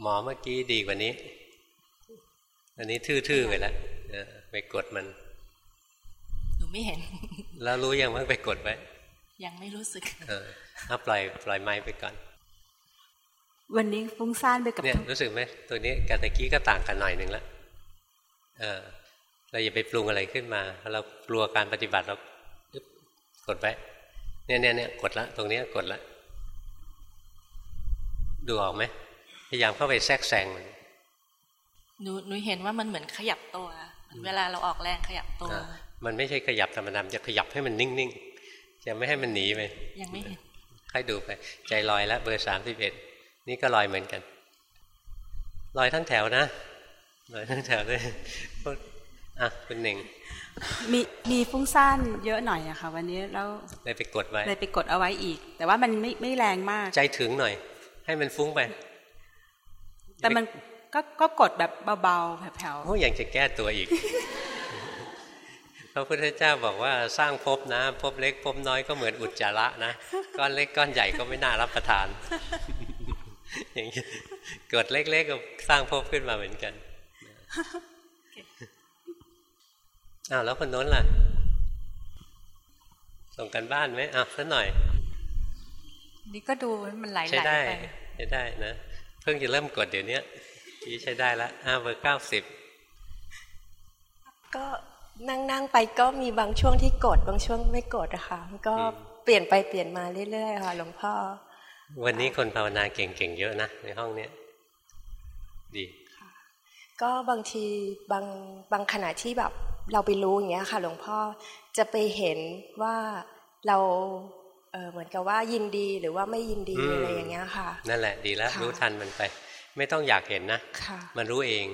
หมอเมื่อกี้ดีกว่านี้ อันนี้ทื่อๆไปแล้วไปกดมัน ไม่เห็น แล้วรู้ยังว่าไปกดไว้ ยังไม่รู้สึก เออถ้าปล่อยปล่อยไม้ไปก่อน วันนี้ฟุ้งซ่านไปกับเนี่ยรู้สึกไหมตัวนี้กับตะกี้ก็ต่างกันหน่อยหนึ่งแล้วเออเราอย่าไปปรุงอะไรขึ้นมา เรากลัวการปฏิบัติเรากดไว้เนี่ยเนี่ยเนี่ยกดละ ตรงนี้กดละ ดูออกไหมพยายามเข้าไปแทรกแซงมันหนูหนูเห็นว่ามันเหมือนขยับตัว เวลาเราออกแรงขยับตัว มันไม่ใช่ขยับธรรมดาจะขยับให้มันนิ่งๆจะไม่ให้มันหนีไปยังไม่เห็นค่อยดูไป ใจลอยแล้วเบอร์สามสิบเอ็ดนี่ก็ลอยเหมือนกัน ลอยทั้งแถวนะลอยทั้งแถวเลยอะคุณหนึ่งมีมีฟุ้งซ่านเยอะหน่อยอะค่ะ วันนี้แล้วเลยไปกดไว้เลยไปกดเอาไว้อีก แต่ว่ามันไม่ไม่แรงมาก ใจถึงหน่อย ให้มันฟุ้งไป แต่มันก็ก็กดแบบเบาๆแผ่วๆโอ้ยังจะแก้ตัวอีกพ ระพุทธเจ้าบอกว่าสร้างภพนะภพเล็กภพน้อยก็เหมือนอุจจาระนะก้อนเล็กก้อนใหญ่ก็ไม่น่ารับประทาน อย่างนี้เกิดเล็กๆก็สร้างภพขึ้นมาเหมือนกันอ้าวแล้วคนโน้นล่ะ ส่งกันบ้านไหมอ้าวสักหน่อย นี่ก็ดูมันไหลๆไปใช้ได้ใช้ได้นะพิ่งจะเริ่มกดเดี๋ยวนี้ที่ใช้ได้แล้วห้าเบอร์เก้าสิบก็ นั่งนั่งไปก็มีบางช่วงที่กดบางช่วงไม่กดอะค่ะก็เปลี่ยนไปเปลี่ยนมาเรื่อยๆค่ะหลวงพ่อ วันนี้คนภาวนาเก่งๆเยอะนะในห้องเนี้ยดีก็บางทีบางบางขณะที่แบบเราไปรู้อย่างเงี้ยค่ะ หลวงพ่อจะไปเห็นว่าเราเออเหมือนกับว่ายินดีหรือว่าไม่ยินดีอะไรอย่างเงี้ยค่ะ นั่นแหละดีแล้วรู้ทันมันไป ไม่ต้องอยากเห็นนะ มันรู้เอง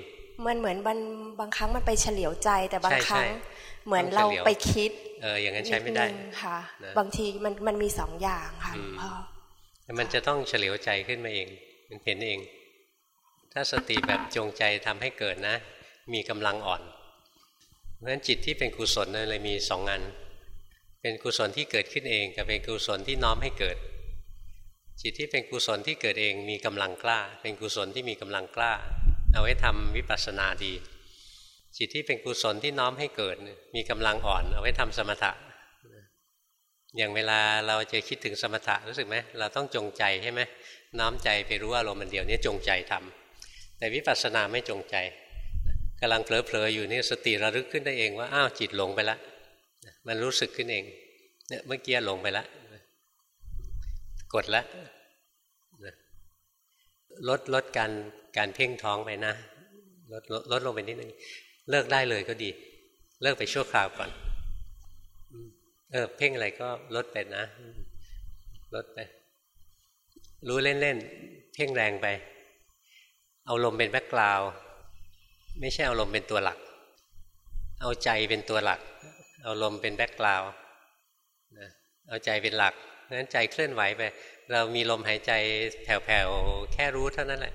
มันเหมือนบางบางครั้งมันไปเฉลียวใจแต่บางครั้งเหมือนเราไปคิด เอออย่างนั้นใช้ไม่ได้ค่ะ บางทีมันมันมีสองอย่างค่ะพ่อมันจะต้องเฉลียวใจขึ้นมาเอง มันเห็นเอง ถ้าสติแบบจงใจทำให้เกิดนะ มีกำลังอ่อนเพราะฉะนั้นจิตที่เป็นกุศลเลยมีสองงานเป็นกุศลที่เกิดขึ้นเองกับเป็นกุศลที่น้อมให้เกิด จิตที่เป็นกุศลที่เกิดเองมีกำลังกล้า เป็นกุศลที่มีกำลังกล้า เอาไว้ทำวิปัสสนาดี จิตที่เป็นกุศลที่น้อมให้เกิด มีกำลังอ่อน เอาไว้ทำสมถะ อย่างเวลาเราจะคิดถึงสมถะรู้สึกไหมเราต้องจงใจใช่ไหมน้อมใจไปรู้อารมณ์มันเดียวนี้จงใจทำแต่วิปัสสนาไม่จงใจกำลังเผลอๆอยู่นี่สติระลึกขึ้นได้เองว่าอ้าวจิตหลงไปแล้วมันรู้สึกขึ้นเองเนี่ยเมื่อกี้หลงไปแล้วกดแล้วลดลดการ การเพ่งท้องไปนะลดลดลงไปนิดนึงเลิกได้เลยก็ดี เลิกไปชั่วคราวก่อน เออ เพ่งอะไรก็ลดไปนะ ลดไป รู้เล่นๆ เพ่งแรงไป เอาลมเป็น background ไม่ใช่เอาลมเป็นตัวหลัก เอาใจเป็นตัวหลัก เอาลมเป็น background เอาใจเป็นหลักงั้นใจเคลื่อนไหวไป เรามีลมหายใจแผ่วๆ แค่รู้เท่านั้นแหละ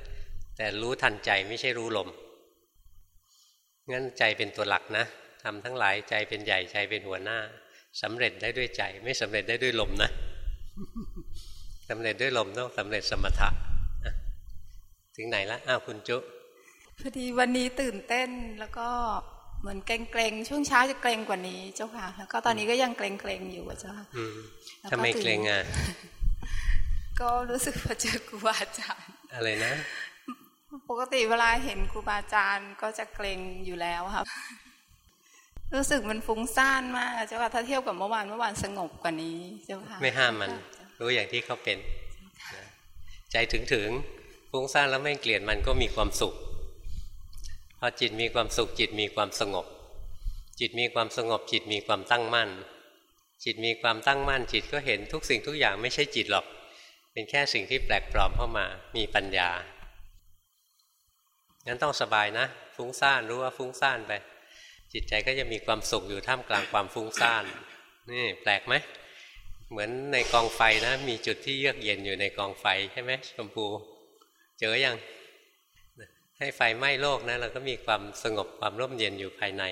แต่รู้ทันใจไม่ใช่รู้ลม งั้นใจเป็นตัวหลักนะทำทั้งหลายใจเป็นใหญ่ใจเป็นหัวหน้าสำเร็จได้ด้วยใจ ไม่สำเร็จได้ด้วยลมนะสำเร็จด้วยลมต้องสำเร็จสมถะถึงไหนละอ้าวคุณจุพอดีวันนี้ตื่นเต้นแล้วก็เหมือนเกรงๆช่วงเช้าจะเกรงกว่านี้เจ้าค่ะ แล้วก็ตอนนี้ก็ยังเกรงๆอยู่เจ้าค่ะทำไมเกรงอะก็รู้สึกว่าเจอครูบาอาจารย์อะไรนะ ปกติเวลาเห็นครูบาอาจารย์ก็จะเกรงอยู่แล้วครับ รู้สึกมันฟุ้งซ่านมากเจ้าค่ะถ้าเทียบกับเมื่อวานเมื่อวานสงบกว่านี้เจ้าค่ะไม่ห้ามมัน รู้อย่างที่เขาเป็น ใจถึงถึงฟุ้งซ่านแล้วไม่เกลียดมันก็มีความสุขพอจิตมีความสุขจิตมีความสงบ จิตมีความสงบจิตมีความตั้งมั่น จิตมีความตั้งมั่น จิตก็เห็นทุกสิ่งทุกอย่างไม่ใช่จิตหรอก เป็นแค่สิ่งที่แปลกปลอมเข้ามา มีปัญญา งั้นต้องสบายนะ ฟุ้งซ่านรู้ว่าฟุ้งซ่านไป จิตใจก็จะมีความสุขอยู่ท่ามกลางความฟุ้งซ่านนี่แปลกไหมเหมือนในกองไฟนะ มีจุดที่เยือกเย็นอยู่ในกองไฟใช่ไหมชมพูเจออยังให้ไฟไหม้โลกนะเราก็มีความสงบความร่มเย็นอยู่ภายใน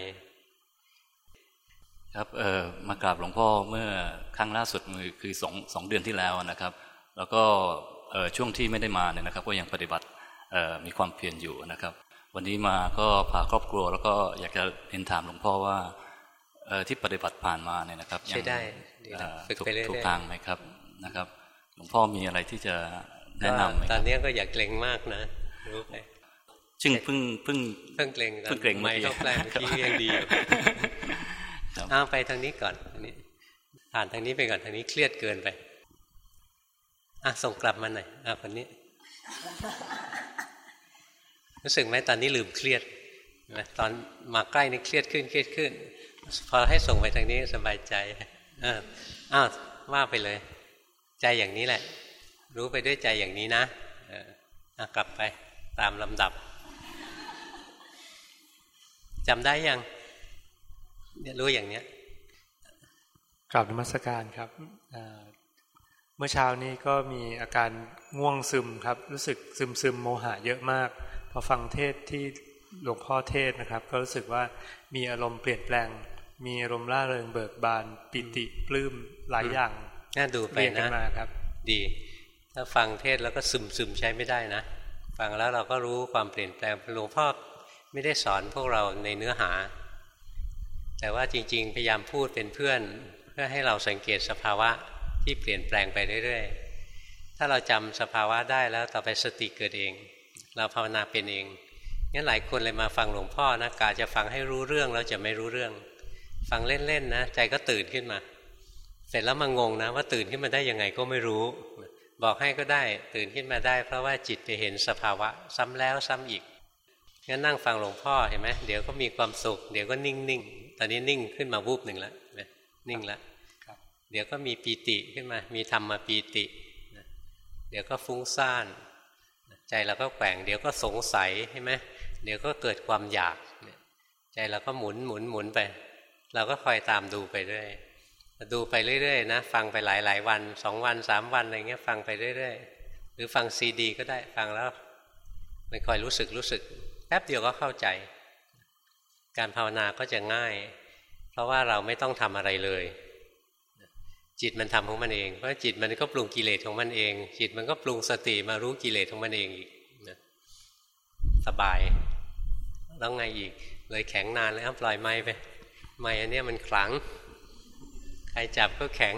ครับเออมากราบหลวงพ่อเมื่อครั้งล่าสุดคือสองสองเดือนที่แล้วนะครับ แล้วก็ช่วงที่ไม่ได้มาเนี่ยนะครับ ก็ยังปฏิบัติ มีความเพียรอยู่นะครับ วันนี้มาก็พาครอบครัว แล้วก็อยากจะเรียนถามหลวงพ่อว่าที่ปฏิบัติผ่านมาเนี่ยนะครับใช่ได้ถูกถูกทางไหมครับนะครับ หลวงพ่อมีอะไรที่จะแนะนำไหมตอนนี้ก็อย่าเกรงมากนะรู้ไปซึ่งเพิ่งเพิ่งเพิ่งเกรงเพิ่งเกรงไม่เข้าแปลงที่ยังดีอยู่เอาไปทางนี้ก่อนอันนี้ผ่านทางนี้ไปก่อนทางนี้เครียดเกินไปอะส่งกลับมาหน่อยอะคนนี้ รู้สึกไหมตอนนี้ลืมเครียดตอนมาใกล้นี่เครียดขึ้นเครียดขึ้น พอให้ส่งไปทางนี้สบายใจอ้าวว่าไปเลย ใจอย่างนี้แหละ รู้ไปด้วยใจอย่างนี้นะกลับไปตามลำดับจำได้ยังเนี่ยรู้อย่างเนี้ยกราบนมัสการครับเมื่อเช้านี้ก็มีอาการง่วงซึมครับ รู้สึกซึมซึมโมหะเยอะมาก พอฟังเทศที่หลวงพ่อเทศนะครับ ก็รู้สึกว่ามีอารมณ์เปลี่ยนแปลง มีอารมณ์ร่าเริงเบิกบาน ปิติปลื้มหลายอย่างน่าดูไปนะครับ ดี ถ้าฟังเทศแล้วก็ซึมซึมใช้ไม่ได้นะ ฟังแล้วเราก็รู้ความเปลี่ยนแปลงหลวงพ่อไม่ได้สอนพวกเราในเนื้อหา แต่ว่าจริง ๆ พยายามพูดเป็นเพื่อน เพื่อให้เราสังเกตสภาวะที่เปลี่ยนแปลงไปเรื่อยๆถ้าเราจำสภาวะได้แล้วต่อไปสติเกิดเอง เราภาวนาเป็นเองงั้นหลายคนเลยมาฟังหลวงพ่อนะกาจะฟังให้รู้เรื่องแล้วจะไม่รู้เรื่อง ฟังเล่นๆนะใจก็ตื่นขึ้นมา เสร็จแล้วมางงนะ ว่าตื่นขึ้นมาได้ยังไงก็ไม่รู้ บอกให้ก็ได้ตื่นขึ้นมาได้ เพราะว่าจิตไปเห็นสภาวะ ซ้ำแล้วซ้ำอีกงั้นนั่งฟังหลวงพ่อเห็นไหมเดี๋ยวก็มีความสุข เดี๋ยวก็นิ่งนิ่งตอนนี้นิ่งขึ้นมาวูบหนึ่งแล้วนิ่งแล้วเดี๋ยวก็มีปีติขึ้นมา มีธรรมมาปีติ เดี๋ยวก็ฟุ้งซ่าน ใจเราก็แกว่งเดี๋ยวก็สงสัยใช่ไหมเดี๋ยวก็เกิดความอยากใจเราก็หมุนหมุนหมุนไป เราก็คอยตามดูไปเรื่อยดูไปเรื่อยๆนะฟังไปหลายๆวันสองวันสามวันอะไรเงี้ยฟังไปเรื่อยๆ หรือฟังซีดี ก็ได้ฟังแล้วมันคอยรู้สึกรู้สึกแป๊บเดียวก็เข้าใจ การภาวนาก็จะง่าย เพราะว่าเราไม่ต้องทำอะไรเลย จิตมันทำของมันเอง เพราะจิตมันก็ปรุงกิเลสของมันเอง จิตมันก็ปรุงสติมารู้กิเลสของมันเองอีกสบาย แล้วไงอีก เลยแข็งนานแล้วปล่อยไม้ไป ไม้อันนี้มันขลัง ใครจับก็แข็ง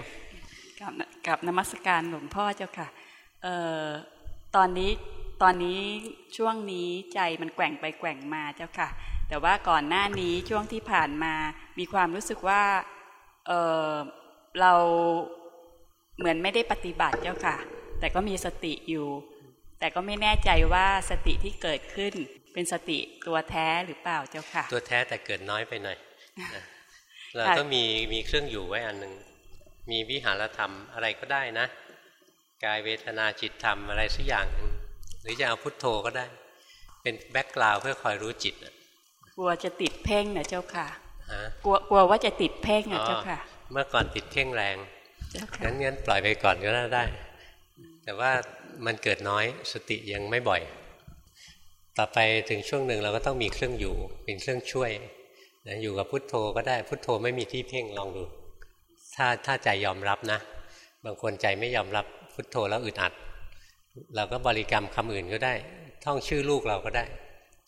กับกับนมัสการหลวงพ่อเจ้าค่ะเอ่อตอนนี้ตอนนี้ช่วงนี้ใจมันแกว่งไปแกว่งมาเจ้าค่ะ แต่ว่าก่อนหน้านี้ช่วงที่ผ่านมามีความรู้สึกว่าเออ เราเหมือนไม่ได้ปฏิบัติเจ้าค่ะ แต่ก็มีสติอยู่ แต่ก็ไม่แน่ใจว่าสติที่เกิดขึ้นเป็นสติตัวแท้หรือเปล่าเจ้าค่ะ ตัวแท้แต่เกิดน้อยไปหน่อยเราก็มีมีเครื่องอยู่ไว้อันหนึ่งมีวิหารธรรมอะไรก็ได้นะกายเวทนาจิตธรรมอะไรสักอย่างหนึ่งหรือจะเอาพุทโธก็ได้ เป็นแบ็กกราวเพื่อคอยรู้จิตกลัวจะติดเพ่งนะเจ้าค่ะกลัวกลัวว่าจะติดเพ่งนะเจ้าค่ะ เมื่อก่อนติดเพ่งแรงงั้นงั้นปล่อยไปก่อนก็ได้ แต่ว่ามันเกิดน้อยสติยังไม่บ่อย ต่อไปถึงช่วงหนึ่งเราก็ต้องมีเครื่องอยู่ เป็นเครื่องช่วยนะอยู่กับพุทโธก็ได้พุทโธไม่มีที่เพ่งลองดู ถ้าถ้าใจยอมรับนะ บางคนใจไม่ยอมรับพุทโธแล้วอึดอัด เราก็บริกรรมคำอื่นก็ได้ ท่องชื่อลูกเราก็ได้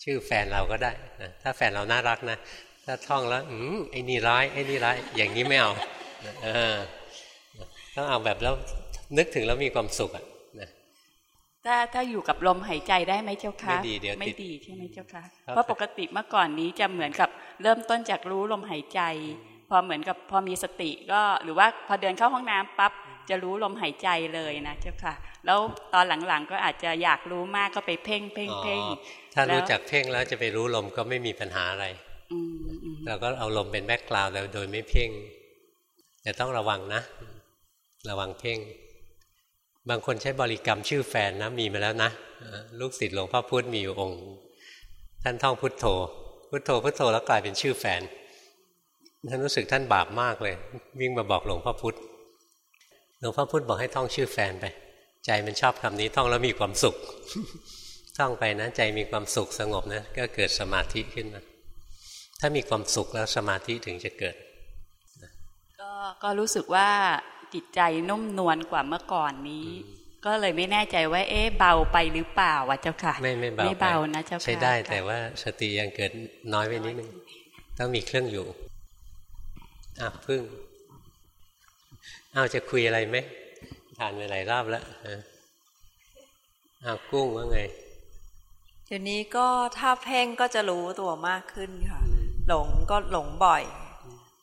ชื่อแฟนเราก็ได้นะถ้าแฟนเราน่ารักนะ ถ้าท่องแล้วอืมไอ้นี่ร้ายไอ้นี่ร้าย อย่างนี้ไม่เอาเออต้องเอาแบบแล้วนึกถึงแล้วมีความสุขอะถ้าถ้าอยู่กับลมหายใจได้ไหมเจ้าคะไม่ดีเดี๋ยวไม่ดีใช่ไหมเจ้าคะเพราะปกติเมื่อก่อนนี้จะเหมือนกับเริ่มต้นจากรู้ลมหายใจ พอเหมือนกับพอมีสติก็หรือว่าพอเดินเข้าห้องน้ำปั๊บจะรู้ลมหายใจเลยนะเจ้าค่ะ แล้วตอนหลังๆก็อาจจะอยากรู้มากก็ไปเพ่งเพ่งเพ่งถ้ารู้จักเพ่งแล้วจะไปรู้ลมก็ไม่มีปัญหาอะไร เราก็เอาลมเป็นแบ็กกราวด์แล้วโดยไม่เพ่งแต่ต้องระวังนะ ระวังเพ่ง บางคนใช้บริกรรมชื่อแฟนนะมีมาแล้วนะลูกศิษย์หลวงพ่อพุธมีอยู่องค์ ท่านท่องพุทโธ พุทโธพุทโธแล้วกลายเป็นชื่อแฟนท่านรู้สึกท่านบาปมากเลย วิ่งมาบอกหลวงพ่อพุธหลวงพ่อพุธบอกให้ท่องชื่อแฟนไป ใจมันชอบคำนี้ท่องแล้วมีความสุข ท่องไปนะใจมีความสุขสงบนะก็เกิดสมาธิขึ้นมา ถ้ามีความสุขแล้วสมาธิถึงจะเกิดก็ก็รู้สึกว่าจิตใจนุ่มนวลกว่าเมื่อก่อนนี้ ก็เลยไม่แน่ใจว่า เอ๊ะเบาไปหรือเปล่าวะเจ้าค่ะ ไม่ไม่เบาไม่เบานะเจ้าค่ะใช้ได้แต่ว่าสติยังเกิดน้อยไปนิดนึงต้องมีเครื่องอยู่อะพึ่งเอาจะคุยอะไรไหมทานไปหลายรอบแล้วอ้าวกุ้งว่าไงเดี๋ยวนี้ก็ถ้าเพ่งก็จะรู้ตัวมากขึ้นค่ะ หลงก็หลงบ่อย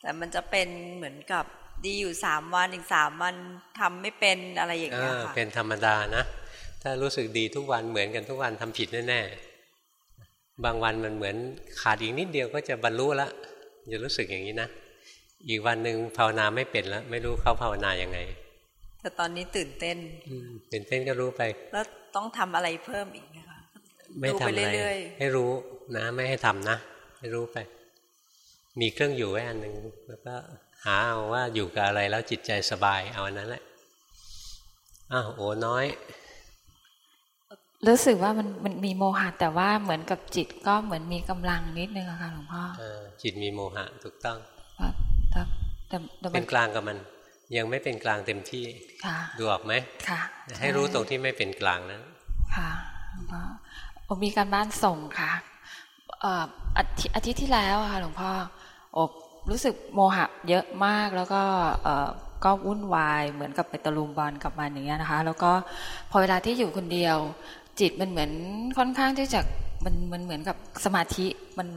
แต่มันจะเป็นเหมือนกับดีอยู่สามวันอีกสามวันทำไม่เป็นอะไรอย่างเงี้ยค่ะเป็นธรรมดานะ ถ้ารู้สึกดีทุกวันเหมือนกันทุกวันทำผิดแน่ๆบางวันมันเหมือนขาดอีกนิดเดียวก็จะบรรลุละจะรู้สึกอย่างนี้นะอีกวันหนึ่งภาวนาไม่เป็นแล้ว ไม่รู้เขาภาวนายังไง แต่ตอนนี้ตื่นเต้นตื่นเต้นก็รู้ไป แล้วต้องทำอะไรเพิ่มอีกไหมคะไม่ทำอะไรให้รู้นะ ไม่ให้ทำนะให้รู้ไป มีเครื่องอยู่ไว้อันหนึ่งแล้วก็หาเอาว่าอยู่กับอะไรแล้วจิตใจสบายเอาอันนั้นแหละอ้าวโอ้น้อยรู้สึกว่ามันมันมีโมหะแต่ว่าเหมือนกับจิตก็เหมือนมีกำลังนิดนึงอะค่ะหลวงพ่อจิตมีโมหะถูกต้องแต่เป็นกลางกับมัน ยังไม่เป็นกลางเต็มที่ดูออกไหมให้รู้ตรงที่ไม่เป็นกลางนั้นค่ะผมมีการบ้านส่งค่ะ อาทิตย์ที่แล้วค่ะหลวงพ่ออบรู้สึกโมหะเยอะมากแล้วก็ก็วุ่นวายเหมือนกับไปตะลุมบอลกับมันอย่างเงี้ยนะคะ แล้วก็พอเวลาที่อยู่คนเดียว จิตมันเหมือนค่อนข้างที่จะมันมันเหมือนกับสมาธิมัน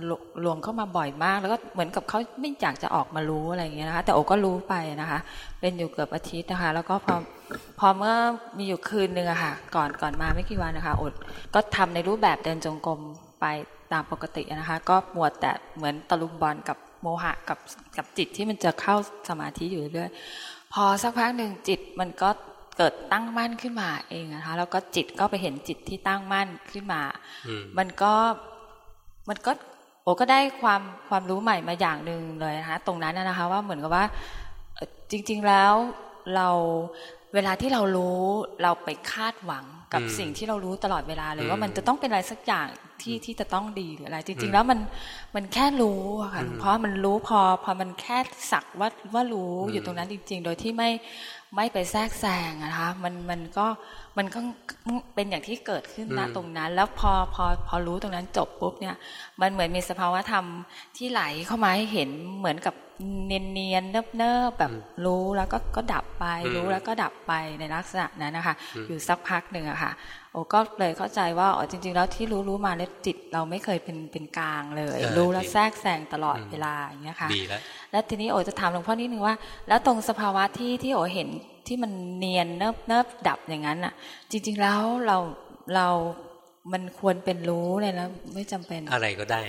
รวมเข้ามาบ่อยมาก แล้วก็เหมือนกับเขาไม่อยากจะออกมารู้อะไรอย่างเงี้ยนะคะ แต่โอก็รู้ไปนะคะ เป็นอยู่เกือบอาทิตย์นะคะ แล้วก็พอพอเมื่อมีอยู่คืนหนึ่งอะค่ะ ก่อนก่อนมาไม่กี่วันนะคะอดก็ทำในรูปแบบเดินจงกรมไป ตามปกตินะคะ ก็หมวดแต่เหมือนตะลุมบอลกับโมหะกับกับจิตที่มันจะเข้าสมาธิอยู่เรื่อยพอสักพักหนึ่งจิตมันก็เกิดตั้งมั่นขึ้นมาเองนะคะ แล้วก็จิตก็ไปเห็นจิตที่ตั้งมั่นขึ้นมา มันก็มันก็โอ้ก็ได้ความความรู้ใหม่มาอย่างหนึ่งเลยนะคะ ตรงนั้นนะคะ ว่าเหมือนกับว่าจริง ๆแล้วเราเวลาที่เรารู้เราไปคาดหวังกับสิ่งที่เรารู้ตลอดเวลาเลยว่ามันจะต้องเป็นอะไรสักอย่าง ที่ที่จะต้องดีหรืออะไร จริง ๆ แล้วมันมันแค่รู้ค่ะเพราะมันรู้พอพอมันแค่สักว่าว่ารู้อยู่ตรงนั้นจริง ๆ โดยที่ไม่ไม่ไปแทรกแซงนะคะมันมันก็มันก็เป็นอย่างที่เกิดขึ้นณตรงนั้น แล้วพอพอพอรู้ตรงนั้นจบปุ๊บเนี่ย มันเหมือนมีสภาวะธรรมที่ไหลเข้ามาให้เห็นเหมือนกับเนียนเนียนเนิบเนิบแบบรู้แล้วก็ก็ดับไป รู้แล้วก็ดับไปในลักษณะนั้นนะคะ อยู่สักพักหนึ่งอะค่ะ โอ้ก็เลยเข้าใจว่าอ๋อจริง ๆ แล้วที่รู้รู้มาแล้วจิตเราไม่เคยเป็นเป็นกลางเลย รู้แล้วแทรกแซงตลอดเวลาอย่างเงี้ยค่ะดีแล้วแล้วทีนี้โอจะถามหลวงพ่อนิดนึงว่า แล้วตรงสภาวะที่ที่โอเห็นที่มันเนียนเนิบเนิบดับอย่างนั้นอะจริง ๆ แล้วเราเรามันควรเป็นรู้เลยแล้วไม่จำเป็นอะไรก็ได้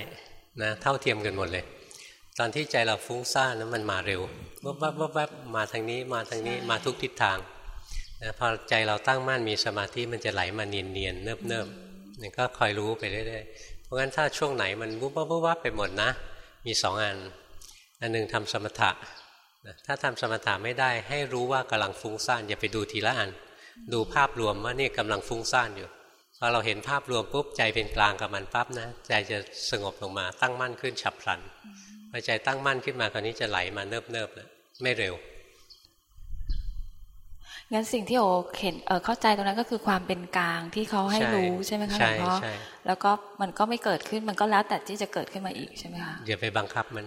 นะเท่าเทียมกันหมดเลย ตอนที่ใจเราฟุ้งซ่านนั้นมันมาเร็ววับวับวับวับมาทางนี้มาทางนี้มาทุกทิศทาง นะพอใจเราตั้งมั่นมีสมาธิมันจะไหลมาเนียนเนียนเนิบเนิบนี่ก็คอยรู้ไปเรื่อยๆเพราะงั้นถ้าช่วงไหนมันวุบวับวุบวับไปหมดนะ มีสองอัน อันหนึ่งทำสมถะถ้าทำสมถะไม่ได้ให้รู้ว่ากำลังฟุ้งซ่านอย่าไปดูทีละอัน ดูภาพรวมว่านี่กำลังฟุ้งซ่านอยู่พอเราเห็นภาพรวมปุ๊บใจเป็นกลางกับมันปั๊บนะใจจะสงบลงมาตั้งมั่นขึ้นฉับพลันพอใจตั้งมั่นขึ้นมาคราวนี้จะไหลมาเนิบเนิบนะไม่เร็ว งั้นสิ่งที่โอเห็นเออเข้าใจตรงนั้นก็คือความเป็นกลางที่เขาให้รู้ใช่ไหมคะหลวงพ่อแล้วก็มันก็ไม่เกิดขึ้นมันก็แล้วแต่ที่จะเกิดขึ้นมาอีกใช่ไหมคะอย่าไปบังคับมัน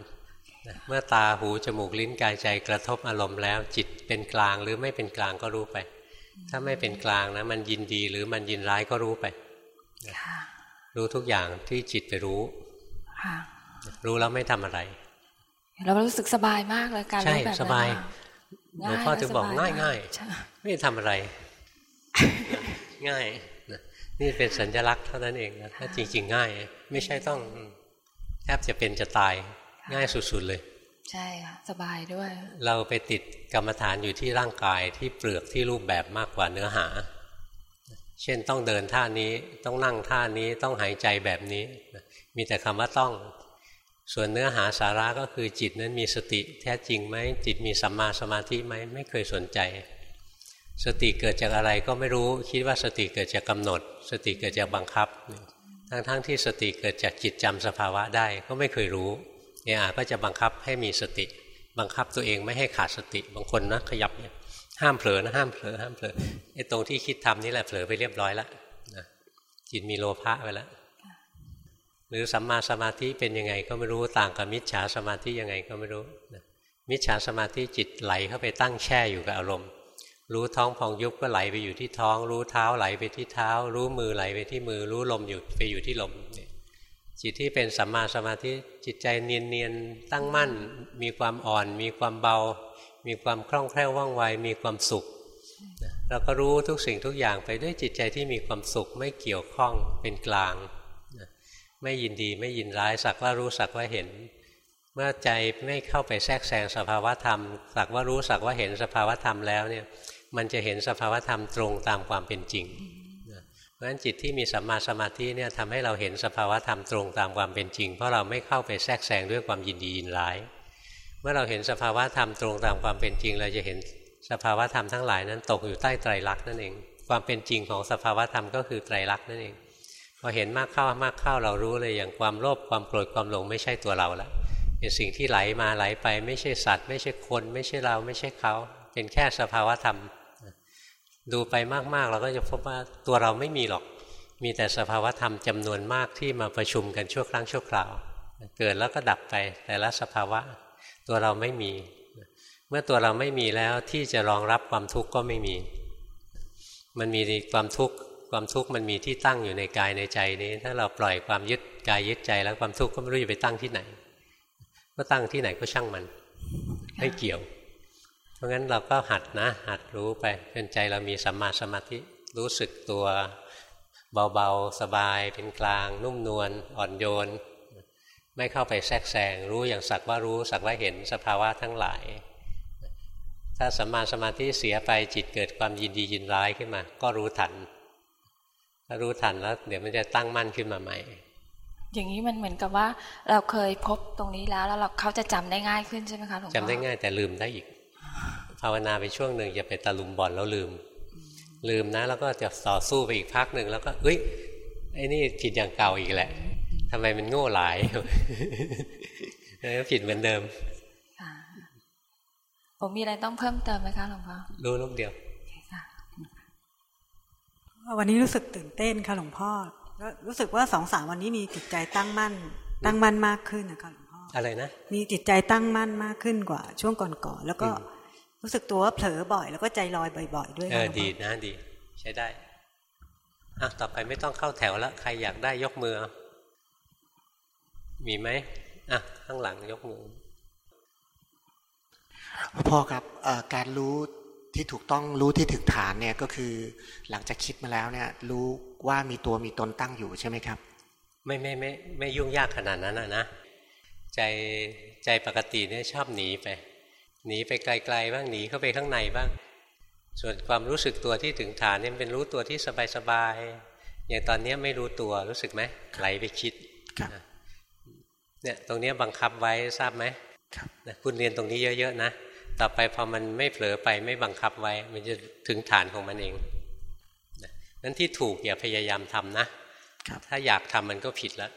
เมื่อตาหูจมูกลิ้นกายใจกระทบอารมณ์แล้ว จิตเป็นกลางหรือไม่เป็นกลางก็รู้ไป ถ้าไม่เป็นกลางนะ มันยินดีหรือมันยินร้ายก็รู้ไปรู้ทุกอย่างที่จิตไปรู้รู้แล้วไม่ทำอะไร เรารู้สึกสบายมากเลยการใช่สบายหลวงพ่อถึงบอกง่ายง่าย ไม่ทำอะไร ง่ายนี่เป็นสัญลักษณ์เท่านั้นเองนะถ้าจริง ๆ ง่าย ไม่ใช่ต้องแทบจะเป็นจะตาย ง่ายสุดๆเลย ใช่ค่ะสบายด้วย เราไปติดกรรมฐานอยู่ที่ร่างกายที่เปลือกที่รูปแบบมากกว่าเนื้อหา เช่นต้องเดินท่านี้ต้องนั่งท่านี้ต้องหายใจแบบนี้ มีแต่คำว่าต้อง ส่วนเนื้อหาสาระก็คือจิตนั้นมีสติ แท้จริงไหมจิตมีสัมมาสมาธิไหมไม่เคยสนใจ สติเกิดจากอะไรก็ไม่รู้คิดว่าสติเกิดจากกำหนด สติเกิดจากบังคับ ทั้งๆทที่สติเกิดจากจิตจำสภาวะได้ก็ไม่เคยรู้เออาก็จะบังคับให้มีสติ บังคับตัวเองไม่ให้ขาดสติบางคนนะขยับเนี่ยห้ามเผลอนะห้ามเผลอห้ามเผลอไอ้ตรงที่คิดทำนี่แหละเผลอไปเรียบร้อยแล้วนะจิตมีโลภะไปแล้วหรือสัมมาสมาธิเป็นยังไงก็ไม่รู้ต่างกับมิจฉาสมาธิยังไงก็ไม่รู้นะมิจฉาสมาธิจิตไหลเข้าไปตั้งแช่อยู่กับอารมณ์ รู้ท้องพองยุบก็ไหลไปอยู่ที่ท้อง รู้เท้าไหลไปที่เท้า รู้มือไหลไปที่มือ รู้ลมอยู่ไปอยู่ที่ลมจิตที่เป็นสัมมาสมาธิจิตใจเนียนๆตั้งมั่น มีความอ่อน มีความเบา มีความคล่องแคล่วว่องไวมีความสุขเราก็รู้ทุกสิ่งทุกอย่างไปด้วยจิตใจที่มีความสุขไม่เกี่ยวข้องเป็นกลาง ไม่ยินดีไม่ยินร้ายสักว่ารู้สักว่าเห็น เมื่อใจไม่เข้าไปแทรกแซงสภาวะธรรม สักว่ารู้สักว่าเห็นสภาวะธรรมแล้วเนี่ย มันจะเห็นสภาวธรรมตรงตามความเป็นจริงเพราะฉะนั้นจิตที่มีสัมมาสมาธิเนี่ยทำให้เราเห็นสภาวธรรมตรงตามความเป็นจริง เพราะเราไม่เข้าไปแทรกแซงด้วยความยินดียินร้าย เมื่อเราเห็นสภาวธรรมตรงตามความเป็นจริง เราจะเห็นสภาวธรรมทั้งหลายนั้นตกอยู่ใต้ไตรลักษณ์นั่นเอง ความเป็นจริงของสภาวธรรมก็คือไตรลักษณ์นั่นเอง พอเห็นมากเข้ามากเข้าเรารู้เลยอย่างความโลภความโกรธความหลงไม่ใช่ตัวเราแล้วเป็นสิ่งที่ไหลมาไหลไปไม่ใช่สัตว์ ไม่ใช่คน ไม่ใช่เราไม่ใช่เขา เป็นแค่สภาวธรรม ดูไปมากๆ เราก็จะพบว่าตัวเราไม่มีหรอก มีแต่สภาวธรรมจำนวนมากที่มาประชุมกันชั่วครั้งชั่วคราว เกิดแล้วก็ดับไปแต่ละสภาวะ ตัวเราไม่มี เมื่อตัวเราไม่มีแล้วที่จะรองรับความทุกข์ก็ไม่มี มันมีความทุกข์ความทุกข์มันมีที่ตั้งอยู่ในกายในใจนี้ ถ้าเราปล่อยความยึดกายยึดใจแล้วความทุกข์ก็ไม่รู้จะไปตั้งที่ไหน ก็ตั้งที่ไหนก็ช่างมัน ไม่เกี่ยว เพราะงั้นเราก็หัดนะ หัดรู้ไปจนใจเรามีสัมมาสมาธิรู้สึกตัวเบาๆ สบายเป็นกลาง นุ่มนวลอ่อนโยน ไม่เข้าไปแทรกแซงรู้อย่างสักว่ารู้สักว่าเห็นสภาวะทั้งหลาย ถ้าสัมมาสมาธิเสียไปจิตเกิดความยินดียินร้ายขึ้นมา ก็รู้ทันถ้ารู้ทันแล้ว เดี๋ยวมันจะตั้งมั่นขึ้นมาใหม่ อย่างนี้มันเหมือนกับว่า เราเคยพบตรงนี้แล้วแล้วเราเขาจะจำได้ง่ายขึ้นใช่ไหมคะหลวงพ่อจำได้ง่ายแต่ลืมได้อีก ภาวนาไปช่วงหนึ่งจะไปตะลุมบอลแล้วลืม ลืมนะ แล้วก็จะต่อสู้ไปอีกพักหนึ่งแล้วก็เอ้ยไอ้นี่ผิดอย่างเก่าอีกแหละทำไมมันโง่หลายแล้วผิดเหมือนเดิมผมมีอะไรต้องเพิ่มเติมไหมคะหลวงพ่อรู้ลูกเดียววันนี้รู้สึกตื่นเต้นค่ะหลวงพ่อแล้วรู้สึกว่าสองสามวันนี้มีจิตใจตั้งมั่น ตั้งมั่นมากขึ้นนะคะหลวงพ่ออะไรนะมีจิตใจตั้งมั่นมากขึ้นกว่า ช่วงก่อนๆแล้วก็ รู้สึกตัวว่าเผลอบ่อย แล้วก็ใจลอยบ่อยๆ ด้วยเออดีนะดี ใช้ได้อะต่อไปไม่ต้องเข้าแถวแล้วใครอยากได้ยกมือ มีไหมอะข้างหลังยกมือพ่อครับการรู้ที่ถูกต้องรู้ที่ถึกฐานเนี่ยก็คือหลังจากคิดมาแล้วเนี่ย รู้ว่ามีตัวมีตนตั้งอยู่ใช่ไหมครับ ไม่ไม่ไม่ไม่ยุ่งยากขนาดนั้นนะนะใจใจปกติเนี่ยชอบหนีไป หนีไปไกลๆบ้างหนีเข้าไปข้างในบ้าง ส่วนความรู้สึกตัวที่ถึงฐานเนี่ยเป็นรู้ตัวที่สบายๆอย่างตอนนี้ไม่รู้ตัวรู้สึกไหมไหลไปคิดเนี่ยตรงนี้บังคับไว้ทราบไหมคุณเรียนตรงนี้เยอะๆนะต่อไปพอมันไม่เผลอไปไม่บังคับไว้ มันจะถึงฐานของมันเองนั้นที่ถูกอย่าพยายามทำนะถ้าอยากทำมันก็ผิดแล้ว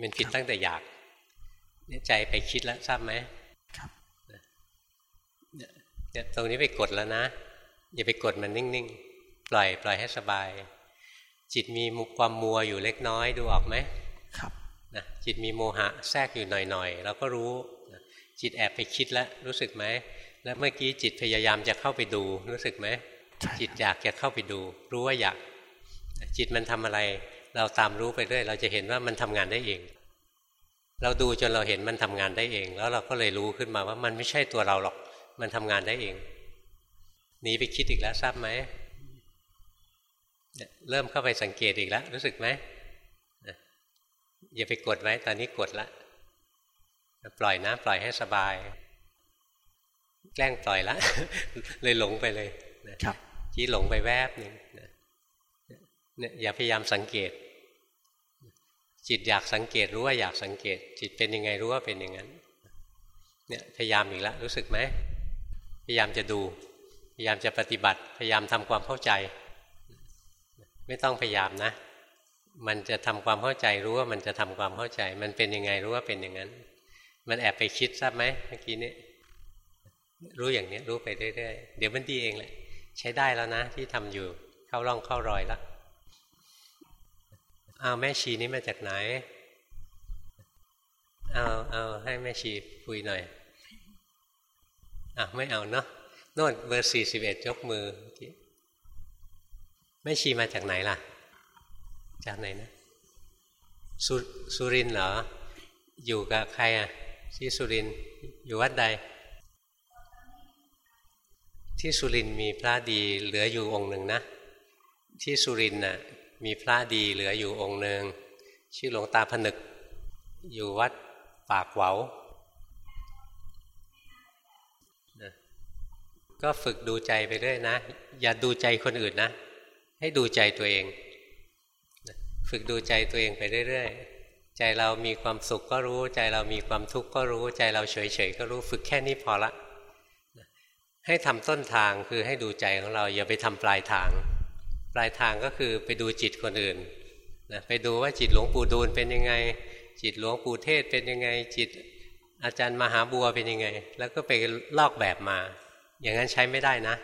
มันผิดตั้งแต่อยากเนี่ยใจไปคิดแล้วทราบไหมครับเนี่ย ตรงนี้ไปกดแล้วนะ อย่าไปกดมันนิ่งๆ ปล่อยปล่อยให้สบาย จิตมีมุกความมัวอยู่เล็กน้อยดูออกไหมครับนะจิตมีโมหะแทรกอยู่หน่อยๆเราก็รู้จิตแอบไปคิดแล้วรู้สึกไหมแล้วเมื่อกี้จิตพยายามจะเข้าไปดูรู้สึกไหมจิตอยากจะเข้าไปดู รู้ว่าอยาก จิตมันทำอะไร เราตามรู้ไปเรื่อยเราจะเห็นว่ามันทำงานได้เอง เราดูจนเราเห็นมันทำงานได้เอง แล้วเราก็เลยรู้ขึ้นมาว่ามันไม่ใช่ตัวเราหรอก มันทำงานได้เอง หนีไปคิดอีกแล้วทราบไหม เริ่มเข้าไปสังเกตอีกแล้ว รู้สึกไหม อย่าไปกดไว้ ตอนนี้กดละ ปล่อยนะ ปล่อยให้สบาย แกล้งปล่อยละ เลยหลงไปเลยนะครับจี้หลงไปแวบหนึ่งเนี่ยอย่าพยายามสังเกต จิตอยากสังเกตรู้ว่าอยากสังเกต จิตเป็นยังไงรู้ว่าเป็นอย่างนั้นเนี่ยพยายามอีกแล้วรู้สึกไหม พยายามจะดู พยายามจะปฏิบัติ พยายามทำความเข้าใจ ไม่ต้องพยายามนะ มันจะทำความเข้าใจรู้ว่ามันจะทำความเข้าใจ มันเป็นยังไงรู้ว่าเป็นอย่างนั้น มันแอบไปคิดทราบไหมเมื่อกี้นี้รู้อย่างนี้รู้ไปเรื่อยๆเดี๋ยวมันดีเองแหละใช้ได้แล้วนะ ที่ทำอยู่เข้าร่องเข้ารอยแล้วเอาแม่ชีนี้มาจากไหน เอาเอาให้แม่ชีคุยหน่อย อะไม่เอาเนาะโน่นเบอร์สี่สิบเอ็ดยกมือแม่ชีมาจากไหนล่ะ จากไหนนะสสุรินเหรอ อยู่กับใครอะที่สุรินอยู่วัดใด ที่สุรินมีพระดีเหลืออยู่องค์หนึ่งนะ ที่สุรินน่ะมีพระดีเหลืออยู่องค์หนึ่งชื่อหลวงตาผนึก อยู่วัดปากเหวา ก็ฝึกดูใจไปเรื่อยนะ อย่าดูใจคนอื่นนะ ให้ดูใจตัวเอง ฝึกดูใจตัวเองไปเรื่อยๆ ใจเรามีความสุขก็รู้ ใจเรามีความทุกข์ก็รู้ ใจเราเฉยๆก็รู้ ฝึกแค่นี้พอละ ให้ทำต้นทางคือให้ดูใจของเรา อย่าไปทำปลายทาง ปลายทางก็คือไปดูจิตคนอื่นนะไปดูว่าจิตหลวงปู่ดูลเป็นยังไง จิตหลวงปู่เทศเป็นยังไง จิตอาจารย์มหาบัวเป็นยังไง แล้วก็ไปลอกแบบมา อย่างนั้นใช้ไม่ได้นะ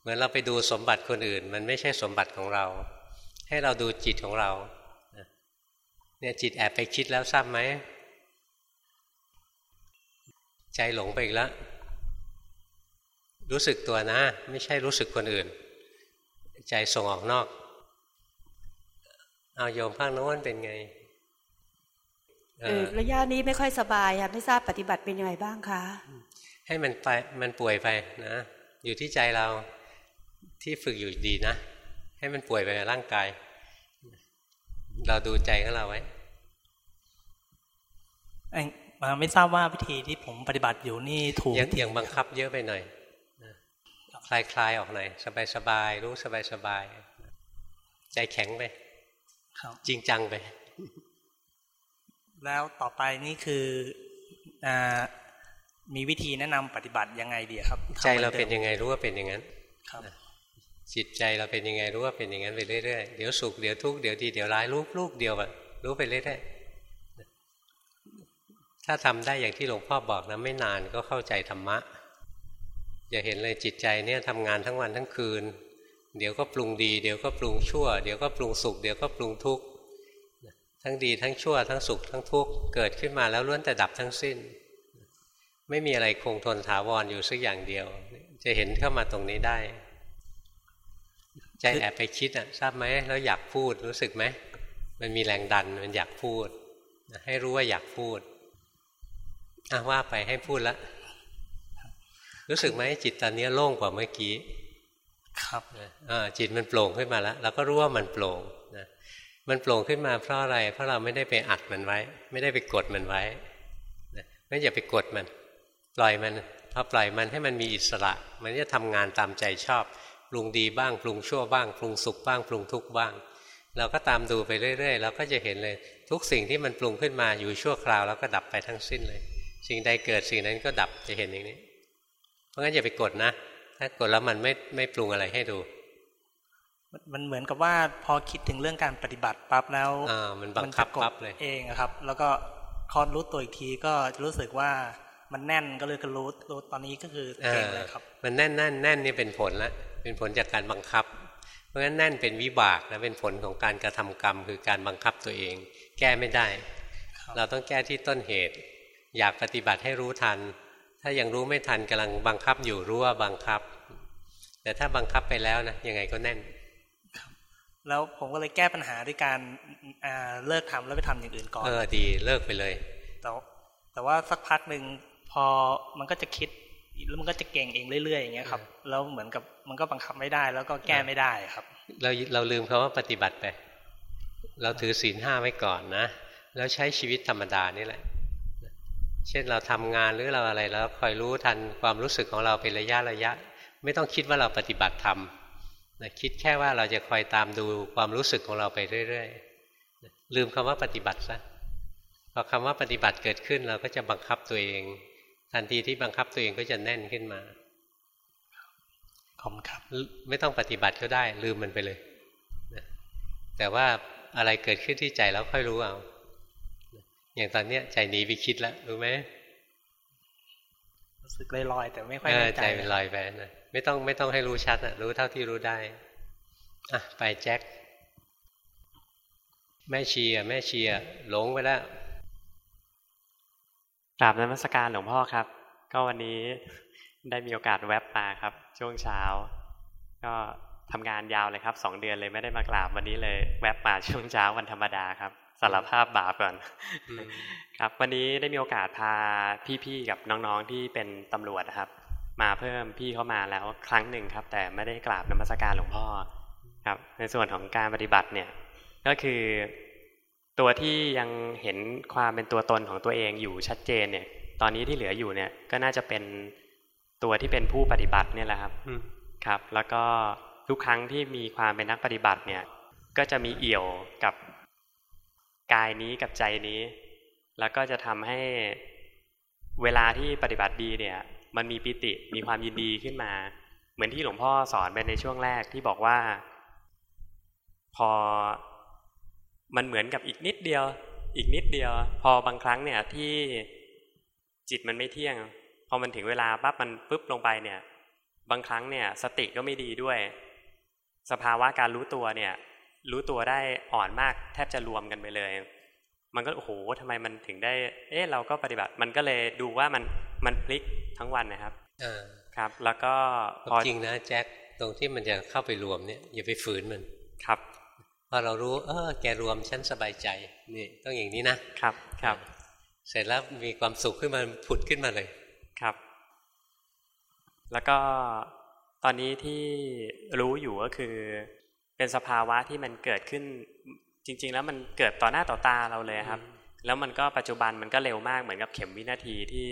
เหมือนเราไปดูสมบัติคนอื่น มันไม่ใช่สมบัติของเรา ให้เราดูจิตของเราเนี่ยจิตแอบไปคิดแล้วทราบไหม ใจหลงไปอีกแล้วรู้สึกตัวนะ ไม่ใช่รู้สึกคนอื่น ใจส่งออกนอก เอาโยมข้างโน้นเป็นไงระยะนี้ไม่ค่อยสบายค่ะไม่ทราบปฏิบัติเป็นยังไงบ้างคะ ให้มันไปมันป่วยไปนะ อยู่ที่ใจเราที่ฝึกอยู่ดีนะ ให้มันป่วยไปร่างกาย เราดูใจของเราไว้ไม่ทราบว่าวิธีที่ผมปฏิบัติอยู่นี่ถูกยังบังคับเยอะไปหน่อยคลายคลายออกหน่อยสบายสบายรู้สบายสบายใจแข็งไปจริงจังไป แล้วต่อไปนี่คืออ มีวิธีแนะนำปฏิบัติยังไงดีครับ ใจเราเป็นยังไงรู้ว่าเป็นอย่างนั้นครับจิตใจเราเป็นยังไงรู้ว่าเป็นอย่างนั้นไปเรื่อยๆเดี๋ยวสุขเดี๋ยวทุกข์เดี๋ยวดีเดี๋ยวร้ายรู้ลูกเดียวแบบรู้ไปเรื่อยๆถ้าทำได้อย่างที่หลวงพ่อบอกนะไม่นานก็เข้าใจธรรมะอย่าเห็นเลยจิตใจเนี่ยทำงานทั้งวันทั้งคืน เดี๋ยวก็ปรุงดีเดี๋ยวก็ปรุงชั่ว เดี๋ยวก็ปรุงสุขเดี๋ยวก็ปรุงทุกข์ทั้งดีทั้งชั่วทั้งสุขทั้งทุกข์เกิดขึ้นมาแล้วล้วนแต่ดับทั้งสิ้น ไม่มีอะไรคงทนถาวรออยู่สักอย่างเดียว จะเห็นเข้ามาตรงนี้ได้ ใจแอบไปคิดอะทราบไหมแล้วอยากพูดรู้สึกไหมมันมีแรงดันมันอยากพูด ให้รู้ว่าอยากพูดอะว่าไปให้พูดละรู้สึกไหมจิตตอนนี้โล่งกว่าเมื่อกี้ ครับจิตมันโปร่งขึ้นมาแล้วเราก็รู้ว่ามันโปร่งนะมันโปร่งขึ้นมาเพราะอะไร เพราะเราไม่ได้ไปอัดมันไว้ ไม่ได้ไปกดมันไว้นะไม่อย่าไปกดมัน ปล่อยมันพอปล่อยมันให้มันมีอิสระ มันจะทำงานตามใจชอบปรุงดีบ้างปรุงชั่วบ้างปรุงสุขบ้างปรุงทุกข์บ้าง เราก็ตามดูไปเรื่อยๆเราก็จะเห็นเลยทุกสิ่งที่มันปรุงขึ้นมาอยู่ชั่วคราวแล้วก็ดับไปทั้งสิ้นเลย สิ่งใดเกิดสิ่งนั้นก็ดับจะเห็นอย่างนี้ เพราะงั้นอย่าไปกดนะ ถ้ากดแล้วมันไม่ไม่ปรุงอะไรให้ดู มันเหมือนกับว่าพอคิดถึงเรื่องการปฏิบัติปั๊บแล้วมันบังคับปั๊บเลยเองครับ แล้วก็คอนรู้ตัวอีกทีก็รู้สึกว่า มันแน่นก็เลยก็รู้รู้ตอนนี้ก็คือเก่งเลยครับ มันแน่นแน่นแน่นนี่เป็นผลละเป็นผลจากการบังคับ เพราะฉะนั้นแน่นเป็นวิบากนะเป็นผลของการกระทำกรรม คือการบังคับตัวเอง แก้ไม่ได้ เราต้องแก้ที่ต้นเหตุ อยากปฏิบัติให้รู้ทัน ถ้ายังรู้ไม่ทันกำลังบังคับอยู่รู้ว่าบังคับ แต่ถ้าบังคับไปแล้วนะยังไงก็แน่นแล้วผมก็เลยแก้ปัญหาด้วยการเลิกทำแล้วไปทำอย่างอื่นก่อนเออดีเลิกไปเลยแต่แต่ว่าสักพักหนึ่ง พอมันก็จะคิดแล้วมันก็จะเก่งเองเรื่อยๆอย่างเงี้ยครับแล้วเหมือนกับมันก็บังคับไม่ได้ แล้วก็แก้ไม่ได้ครับ เราเราลืมคาว่าปฏิบัติไป เราถือศีลห้าไว้ก่อนนะ แล้วใช้ชีวิตธรรมดานี่แหละ เช่นเราทำงานหรือเราอะไรแล้วคอยรู้ทันความรู้สึกของเราเป็นระยะระยะ ไม่ต้องคิดว่าเราปฏิบัติธรรมนะคิดแค่ว่าเราจะคอยตามดูความรู้สึกของเราไปเรื่อยๆลืมคำว่าปฏิบัติซะพอคำว่าปฏิบัติเกิดขึ้นเราก็จะบังคับตัวเอง ทันทีที่บังคับตัวเองก็จะแน่นขึ้นมาขอบครับ ไม่ต้องปฏิบัติก็ได้ ลืมมันไปเลยแต่ว่าอะไรเกิดขึ้นที่ใจแล้วค่อยรู้เอา อย่างตอนเนี้ย ใจหนีไปคิดแล้วรู้ไหมรู้สึกลอยๆแต่ไม่ค่อยใจใจเป็นลอยไปนะไม่ต้องไม่ต้องให้รู้ชัดอะรู้เท่าที่รู้ได้อะไปแจ็คแม่ชีอะแม่ชีอะหลงไปแล้ว กราบนมัสการหลวงพ่อครับ ก็วันนี้ได้มีโอกาสแวบมาครับ ช่วงเช้า ก็ทำงานยาวเลยครับสองเดือนเลยไม่ได้มากราบวันนี้เลย แวบมาช่วงเช้าวันธรรมดาครับสารภาพบาปก่อนครับ วันนี้ได้มีโอกาสพาพี่ๆกับน้องๆที่เป็นตำรวจนะครับ มาเพิ่มพี่เข้ามาแล้วครั้งหนึ่งครับ แต่ไม่ได้กราบนมัสการหลวงพ่อครับ ในส่วนของการปฏิบัติเนี่ย ก็คือ ตัวที่ยังเห็นความเป็นตัวตนของตัวเองอยู่ชัดเจนเนี่ย ตอนนี้ที่เหลืออยู่เนี่ยก็น่าจะเป็นตัวที่เป็นผู้ปฏิบัติเนี่ยแหละครับครับ แล้วก็ทุกครั้งที่มีความเป็นนักปฏิบัติเนี่ย ก็จะมีเอี่ยวกับกายนี้กับใจนี้ แล้วก็จะทำให้เวลาที่ปฏิบัติดีเนี่ย มันมีปิติมีความยินดีขึ้นมา เหมือนที่หลวงพ่อสอนไปในช่วงแรกที่บอกว่า พอ มันเหมือนกับอีกนิดเดียว อีกนิดเดียว พอบางครั้งเนี่ยที่จิตมันไม่เที่ยง พอมันถึงเวลาปั๊บมันปุ๊บลงไปเนี่ย บางครั้งเนี่ย สติก็ไม่ดีด้วย สภาวะการรู้ตัวเนี่ย รู้ตัวได้อ่อนมากแทบจะรวมกันไปเลย มันก็โอ้โหทำไมมันถึงได้ เอ๊ะเราก็ปฏิบัติ มันก็เลยดูว่ามันมันพลิกทั้งวันนะครับอครับ แล้วก็พอจริงนะแจ็คตรงที่มันจะเข้าไปรวมเนี่ยอย่าไปฝืนมันครับ พอเรารู้ เออ แกรวมฉันสบายใจนี่ต้องอย่างนี้นะครับครับ เสร็จแล้วมีความสุขขึ้นมาผุดขึ้นมาเลยครับ แล้วก็ตอนนี้ที่รู้อยู่ก็คือ เป็นสภาวะที่มันเกิดขึ้น จริง ๆ แล้วมันเกิดต่อหน้าต่อตาเราเลยครับ แล้วมันก็ปัจจุบันมันก็เร็วมากเหมือนกับเข็มวินาทีที่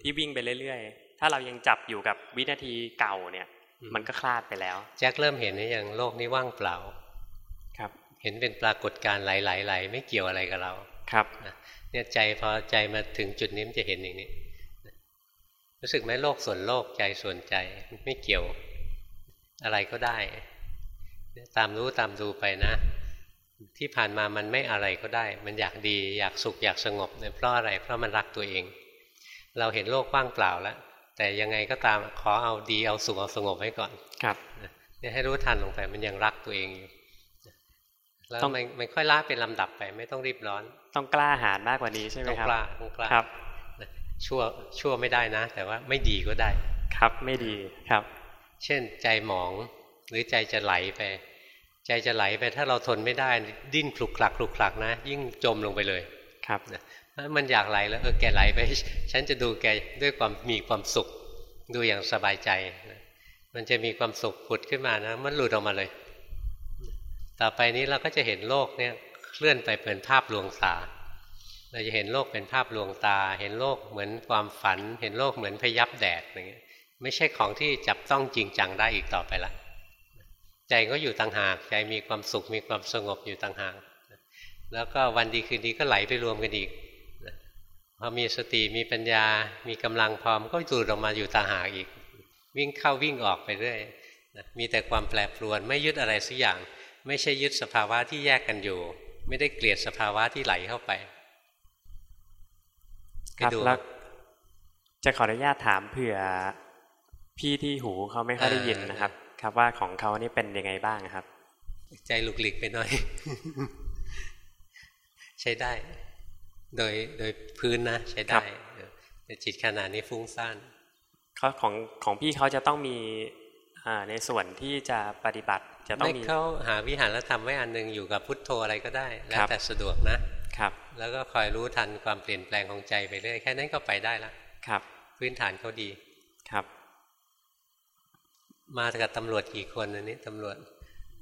ที่วิ่งไปเรื่อยๆ ถ้าเรายังจับอยู่กับวินาทีเก่าเนี่ย มันก็คลาดไปแล้ว แจ็คเริ่มเห็นนี่ยังโลกนี้ว่างเปล่าครับ เห็นเป็นปรากฏการไหลๆไม่เกี่ยวอะไรกับเราครับเนี่ยใจพอใจมาถึงจุดนี้มันจะเห็นอย่างนี้ รู้สึกไหมโลกส่วนโลกใจส่วนใจไม่เกี่ยวอะไรก็ได้ ตามรู้ตามดูไปนะ ที่ผ่านมามันไม่อะไรก็ได้ มันอยากดีอยากสุขอยากสงบเนี่ยเพราะอะไรเพราะมันรักตัวเอง เราเห็นโลกว่างเปล่าแล้วแต่ยังไงก็ตามขอเอาดีเอาสุขเอาสงบไว้ก่อน ครับเนี่ยให้รู้ทันลงไปมันยังรักตัวเองอยู่ แล้วมันมันค่อยละเป็นลำดับไป ไม่ต้องรีบร้อน ต้องกล้าหาญมากกว่านี้ใช่ไหมครับต้องกล้าต้องกล้าครับชั่วชั่วไม่ได้นะ แต่ว่าไม่ดีก็ได้ ครับไม่ดีครับ เช่นใจหมองหรือใจจะไหลไป ใจจะไหลไปถ้าเราทนไม่ได้ ดิ้นคลุกคลักคลุกคลักนะ ยิ่งจมลงไปเลยครับถ้ามันอยากไหลแล้วเออแกไหลไป ฉันจะดูแกด้วยความมีความสุข ดูอย่างสบายใจ มันจะมีความสุขผุดขึ้นมานะ มันหลุดออกมาเลย ต่อไปนี้เราก็จะเห็นโลกเนี่ยเคลื่อนไปเป็นภาพลวงตา เราจะเห็นโลกเป็นภาพลวงตา เห็นโลกเหมือนความฝัน เห็นโลกเหมือนพยับแดดอย่างเงี้ยไม่ใช่ของที่จับต้องจริงจังได้อีกต่อไปละ ใจก็อยู่ต่างหาก ใจมีความสุขมีความสงบอยู่ต่างหาก แล้วก็วันดีคืนดีก็ไหลไปรวมกันอีกพอมีสติมีปัญญา มีกำลังพร้อมก็ดูดออกมาอยู่ต่างหากอีก วิ่งเข้าวิ่งออกไปเรื่อยมีแต่ความแปรปรวนไม่ยึดอะไรสักอย่าง ไม่ใช่ยึดสภาวะที่แยกกันอยู่ ไม่ได้เกลียดสภาวะที่ไหลเข้าไปครับแล้วจะขออนุญาตถามเผื่อพี่ที่หูเขาไม่ค่อยได้ยินนะครับ ครับว่าของเขานี่เป็นยังไงบ้างครับ ใจหลุกหลีกไปหน่อย ใช้ได้ โดยโดยพื้นนะ ใช้ได้แต่จิตขนาดนี้ฟุ้งซ่านเขาของของพี่เขาจะต้องมี ในส่วนที่จะปฏิบัติจะต้องมีเขาหาวิหารธรรมไว้อันหนึ่งอยู่กับพุทโธอะไรก็ได้ แล้วแต่สะดวกนะครับ แล้วก็คอยรู้ทันความเปลี่ยนแปลงของใจไปเรื่อยแค่นั้นก็ไปได้ละครับ พื้นฐานเขาดีครับ มากับตำรวจกี่คนอันนี้ตำรวจ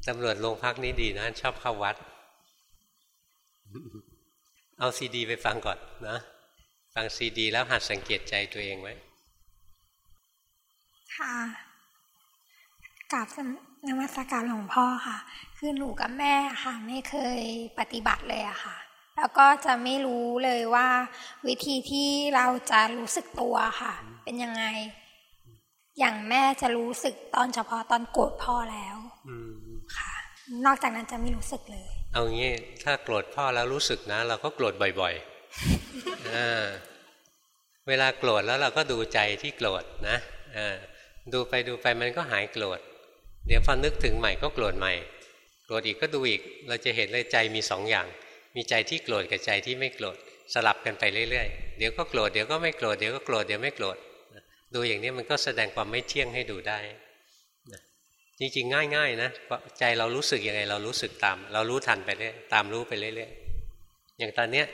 ตำรวจโรงพักนี้ดีนะ ชอบเข้าวัด เอาซีดี ไปฟังก่อนนะฟังซีดี แล้วหัดสังเกตใจตัวเองไว้ค่ะ กราบนมัสการหลวงพ่อค่ะ คือหนูกับแม่ค่ะไม่เคยปฏิบัติเลยอะค่ะ แล้วก็จะไม่รู้เลยว่า วิธีที่เราจะรู้สึกตัวค่ะ เป็นยังไง อย่างแม่จะรู้สึกตอนเฉพาะตอนโกรธพ่อแล้วค่ะ นอกจากนั้นจะไม่รู้สึกเลย เอางี้ ถ้าโกรธพ่อแล้วรู้สึกนะ เราก็โกรธบ่อยๆเวลาโกรธแล้วเราก็ดูใจที่โกรธนะดูไปดูไปมันก็หายโกรธ เดี๋ยวพอนึกถึงใหม่ก็โกรธใหม่โกรธอีกก็ดูอีก เราจะเห็นเลยใจมีสองอย่าง มีใจที่โกรธกับใจที่ไม่โกรธสลับกันไปเรื่อยๆ เดี๋ยวก็โกรธเดี๋ยวก็ไม่โกรธเดี๋ยวก็โกรธเดี๋ยวไม่โกรธดูอย่างนี้มันก็แสดงความไม่เที่ยงให้ดูได้จริงๆง่ายๆนะใจเรารู้สึกยังไงเรารู้สึกตาม เรารู้ทันไปเรื่อยตามรู้ไปเรื่อยๆอย่างตอนเนี้ย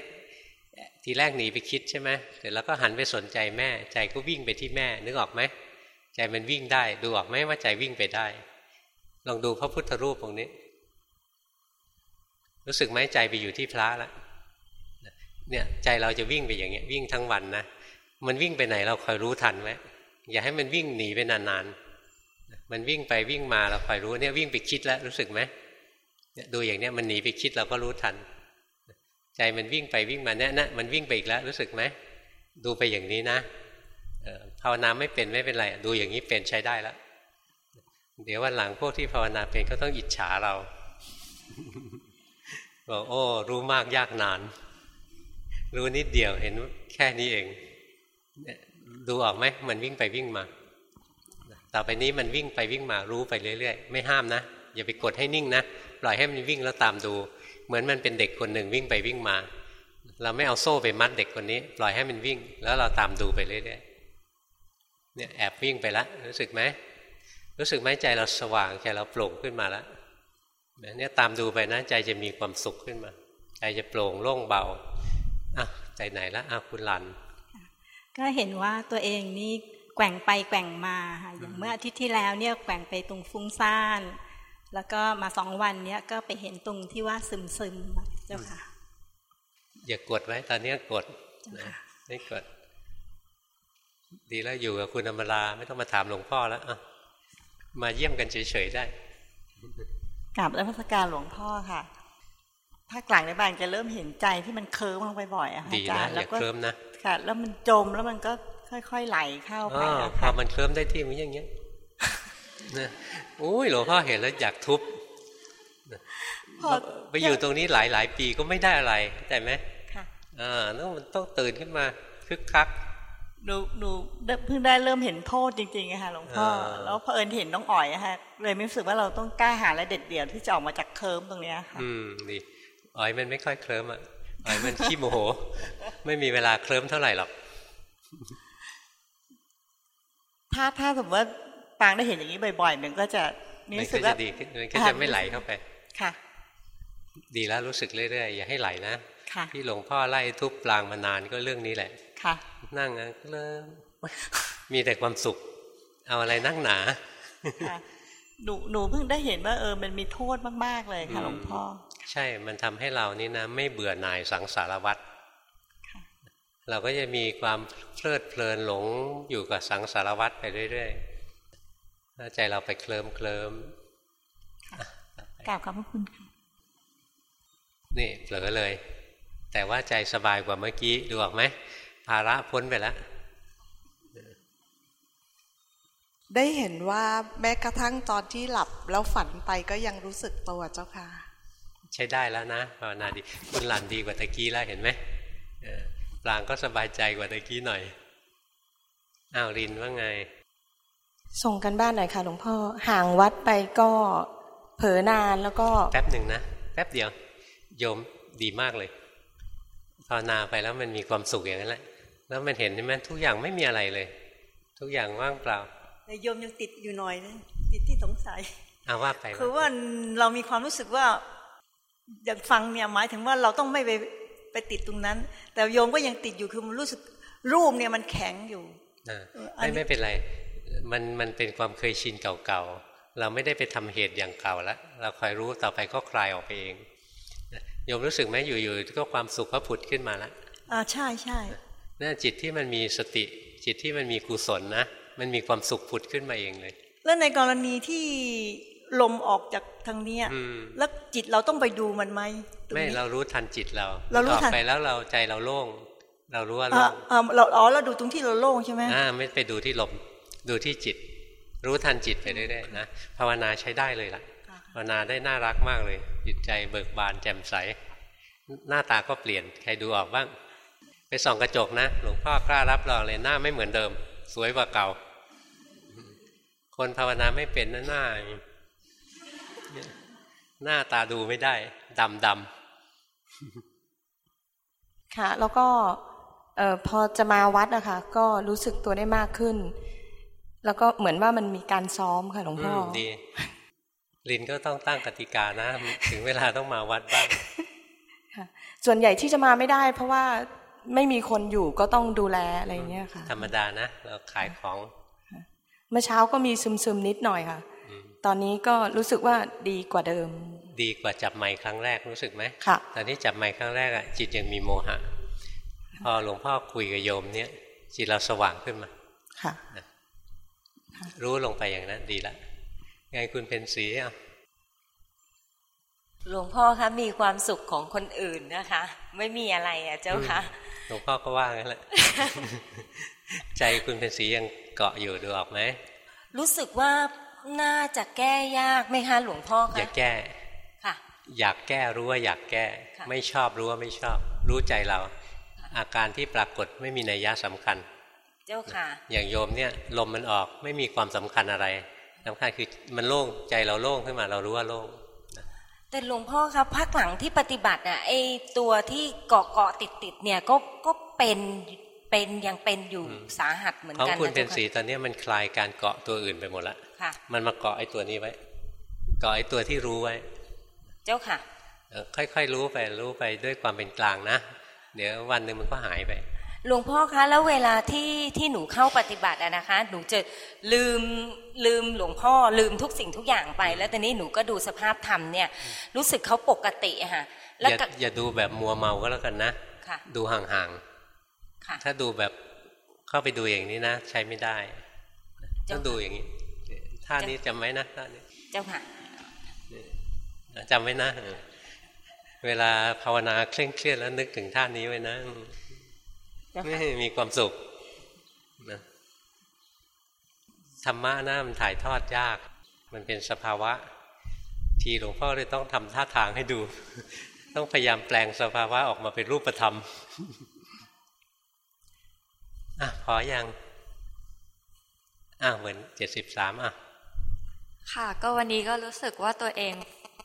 ทีแรกหนีไปคิดใช่ไหมเสร็จแล้วก็หันไปสนใจแม่ ใจก็วิ่งไปที่แม่นึกออกไหมใจมันวิ่งได้ดูออกไหมว่าใจวิ่งไปได้ ลองดูพระพุทธรูปตรงนี้ รู้สึกไหมใจไปอยู่ที่พระแล้วเนี่ยใจเราจะวิ่งไปอย่างเงี้ยวิ่งทั้งวันนะมันวิ่งไปไหนเราคอยรู้ทันไว้อย่าให้มันวิ่งหนีไปนานๆมันวิ่งไปวิ่งมาเราคอยรู้เนี่ยวิ่งไปคิดแล้วรู้สึกไหมดูอย่างเนี้ยมันหนีไปคิดเราก็รู้ทัน ใจมันวิ่งไปวิ่งมาเนี่ยนะมันวิ่งไปอีกแล้วรู้สึกไหมดูไปอย่างนี้นะภาวนาไม่เป็นไม่เป็นไร ดูอย่างนี้เป็นใช้ได้แล้ว เดี๋ยววันหลังพวกที่ภาวนาเป็นก็ต้องอิจฉาเราบอกโอ้ รู้มากยากนาน รู้นิดเดียวเห็นแค่นี้เองดูออกไหมมันวิ่งไปวิ่งมา ต่อไปนี้มันวิ่งไปวิ่งมารู้ไปเรื่อยๆ ไม่ห้ามนะ อย่าไปกดให้นิ่งนะ ปล่อยให้มันวิ่งแล้วตามดู เหมือนมันเป็นเด็กคนหนึ่งวิ่งไปวิ่งมา เราไม่เอาโซ่ไปมัดเด็กคนนี้ ปล่อยให้มันวิ่ง แล้วเราตามดูไปเรื่อยๆเนี่ยแอบวิ่งไปล้วรู้สึกไหม รู้สึกไหมใจเราสว่างใจเราโปร่งขึ้นมาแล้วเนี่ยตามดูไปนะใจจะมีความสุขขึ้นมา ใจจะโปร่งโล่งเบาอะใจไหนละอะคุณลัน ก็เห็นว่าตัวเองนี่แกว่งไปแกว่งมาค่ะอย่างเมื่ออาทิตย์ที่แล้วเนี่ยแกว่งไปตรงฟุ้งซ่าน แล้วก็มาสองวันเนี้ยก็ไปเห็นตรงที่ว่าซึมซึมเจ้าค่ะ อย่ากดไว้ตอนนี้กดไม่กด ดีแล้วอยู่กับคุณอมราไม่ต้องมาถามหลวงพ่อแล้วอะ มาเยี่ยมกันเฉยๆได้กราบแล้วพระการหลวงพ่อค่ะภาคหลังในบ้านจะเริ่มเห็นใจที่มันเคิร์มลงไปบ่อยอะค่ะอาจารย์แล้วก็เคลิ้มนะค่ะ แล้วมันจมแล้วมันก็ค่อย ๆไหลเข้าไปพอมันเคลิ้มได้ที่มันอย่างเงี้ยนะโอ้ยหลวงพ่อเห็นแล้วอยากทุบไปอยู่ตรงนี้หลายหลายปีก็ไม่ได้อะไร แต่ไหมค่ะอ่าแล้วมันต้องตื่นขึ้นมาคึกคัก หนูหนูเพิ่งได้เริ่มเห็นโทษจริงๆอะค่ะหลวงพ่อแล้วพอเอิญเห็นน้องอ๋อยอะค่ะเลยรู้สึกว่าเราต้องกล้าหาและเด็ดเดี่ยวที่จะออกมาจากเคิร์มตรงเนี้ยค่ะอืมดีอ๋อยมันไม่ค่อยเคลิ้มอะอ๋อยมันขี้โมโห ไม่มีเวลาเคลิ้มเท่าไหร่หรอกถ้าถ้าสมมติว่าปางได้เห็นอย่างนี้บ่อยๆมันก็จะมันก็จะดีขึ้นมันก็จะไม่ไหลเข้าไปค่ะ ดีแล้วรู้สึกเรื่อยๆอย่าให้ไหลนะค่ะที่หลวงพ่อไล่ทุบปลางมานานก็เรื่องนี้แหละ ค่ะ นั่งนะเริ่มมีแต่ความสุข เอาอะไรนั่งหนาค่ะหนูหนูเพิ่งได้เห็นว่าเออมันมีโทษมากๆเลยค่ะหลวงพ่อ ใช่มันทำให้เรานี่นะ ไม่เบื่อหน่ายสังสารวัตรเราก็จะมีความเพลิดเพลินหลงอยู่กับสังสารวัตรไปเรื่อยๆถ้าใจเราไปเคลิมเคลิมกราบขอบพระคุณค่ะนี่เผลอเลย แต่ว่าใจสบายกว่าเมื่อกี้ดูออกไหม ภาระพ้นไปแล้ว ได้เห็นว่าแม้กระทั่งตอนที่หลับแล้วฝันไปก็ยังรู้สึกตัวเจ้าค่ะ ใช้ได้แล้วนะภาวนาดีคุณหลันดีกว่าตะกี้แล้วเห็นไหมปลางก็สบายใจกว่าตะกี้หน่อยอ้าวรินว่าไง ส่งกันบ้านหน่อยค่ะหลวงพ่อห่างวัดไปก็เผลอนานแล้วก็แป๊บหนึ่งนะแป๊บเดียว โยมดีมากเลยภาวนาไปแล้วมันมีความสุขอย่างนั้นแหละ แล้วมันเห็นใช่ไหมทุกอย่างไม่มีอะไรเลย ทุกอย่างว่างเปล่าแต่โยมยังติดอยู่หน่อยนะติดที่สงสัยอาว่าไปคือว่าเรามีความรู้สึกว่าอย่างฟังเนี่ยหมายถึงว่าเราต้องไม่ไปไปติดตรงนั้น แต่โยมก็ยังติดอยู่คือมันรู้สึกรูปเนี่ยมันแข็งอยู่ไม่ไม่เป็นไร มันมันเป็นความเคยชินเก่าๆ เราไม่ได้ไปทำเหตุอย่างเก่าแล้วเราคอยรู้ต่อไปก็คลายออกไปเองโยมรู้สึกไหมอยู่ๆก็ความสุขก็ผุดขึ้นมาแล้วอ่าใช่ใช่ นั่นจิตที่มันมีสติ จิตที่มันมีกุศลนะ มันมีความสุขผุดขึ้นมาเองเลย แล้วในกรณีที่ลมออกจากทางเนี้ยแล้วจิตเราต้องไปดูมันไหมไม่เรารู้ทันจิตเรา เรารู้ทันไปแล้วเราใจเราโล่ง เรารู้ว่าโล่งอ่าเราอ๋อเราดูตรงที่เราโล่งใช่ไหมอ่าไม่ไปดูที่ลมดูที่จิต รู้ทันจิตไปเรื่อยๆนะภาวนาใช้ได้เลยล่ะภาวนาได้น่ารักมากเลย จิตใจเบิกบานแจ่มใส หน้าตาก็เปลี่ยนใครดูออกบ้าง ไปส่องกระจกนะหลวงพ่อกล้ารับรองเลยหน้าไม่เหมือนเดิม สวยกว่าเก่า คนภาวนาไม่เป็นหน้า หน้าตาดูไม่ได้ดำดำค่ะ แล้วก็เออพอจะมาวัดอะค่ะก็รู้สึกตัวได้มากขึ้น แล้วก็เหมือนว่ามันมีการซ้อมค่ะหลวงพ่อดีลินก็ต้องตั้งกติกานะ ถึงเวลาต้องมาวัดบ้างค่ะส่วนใหญ่ที่จะมาไม่ได้ เพราะว่า ไม่มีคนอยู่ก็ต้องดูแลอะไรเงี้ยค่ะ ธรรมดานะเราขายของเมื่อเช้าก็มีซึมซึมนิดหน่อยค่ะ ตอนนี้ก็รู้สึกว่าดีกว่าเดิม ดีกว่าจับไม้ครั้งแรกรู้สึกไหมค่ะ ตอนนี้จับไม้ครั้งแรกอะจิตยังมีโมหะ พอหลวงพ่อคุยกับโยมเนี้ยจิตเราสว่างขึ้นมาค่ะ รู้ลงไปอย่างนั้นดีละไงคุณเป็นสีอะหลวงพ่อคะมีความสุขของคนอื่นนะคะ ไม่มีอะไรอะเจ้าค่ะ หลวงพ่อก็ว่างั้นแหละใจคุณเป็นสียังเกาะอยู่ดูออกไหมรู้สึกว่าน่าจะแก้ยากไหมคะหลวงพ่อคะอย่าแก้ค่ะ อยากแก้รู้ว่าอยากแก้ ไม่ชอบรู้ว่าไม่ชอบ รู้ใจเรา อาการที่ปรากฏไม่มีนัยยะสำคัญ เจ้าค่ะ อย่างโยมเนี่ยลมมันออกไม่มีความสำคัญอะไรสำคัญคือมันโล่งใจเราโล่งขึ้นมาเรารู้ว่าโล่ง แต่หลวงพ่อครับภาคหลังที่ปฏิบัติอะไอตัวที่เกาะเกาะติดติดเนี่ยก็ก็เป็นเป็นยังเป็นอยู่สาหัสเหมือนกันของคุณเป็นสีตอนนี้มันคลายการเกาะตัวอื่นไปหมดละมันมาเกาะไอ้ตัวนี้ไว้เกาะไอ้ตัวที่รู้ไว้ เจ้าค่ะค่อยๆรู้ไปรู้ไปด้วยความเป็นกลางนะ เดี๋ยววันหนึ่งมันก็หายไป หลวงพ่อคะแล้วเวลาที่ที่หนูเข้าปฏิบัติอะนะคะ หนูจะลืมลืมหลวงพ่อลืมทุกสิ่งทุกอย่างไป แล้วตอนนี้หนูก็ดูสภาพธรรมเนี่ย รู้สึกเขาปกติอะค่ะแล้วอย่าดูแบบมัวเมาก็แล้วกันนะดูห่างๆถ้าดูแบบเข้าไปดูอย่างนี้นะ ใช้ไม่ได้ต้องดูอย่างนี้ท่านี้จำไว้นะท่านี้เจ้าค่ะจำไว้นะ เวลาภาวนาเคร่งเครียดแล้วนึกถึงท่านี้ไว้นะ ไม่มีความสุขนะธรรมะนะมันถ่ายทอดยาก มันเป็นสภาวะ ทีหลวงพ่อเลยต้องทำท่าทางให้ดู ต้องพยายามแปลงสภาวะออกมาเป็นรูปธรรมอะพอยังอะเหมือนเจ็ดสิบสามอะ ค่ะ ก็วันนี้ก็รู้สึกว่าตัวเอง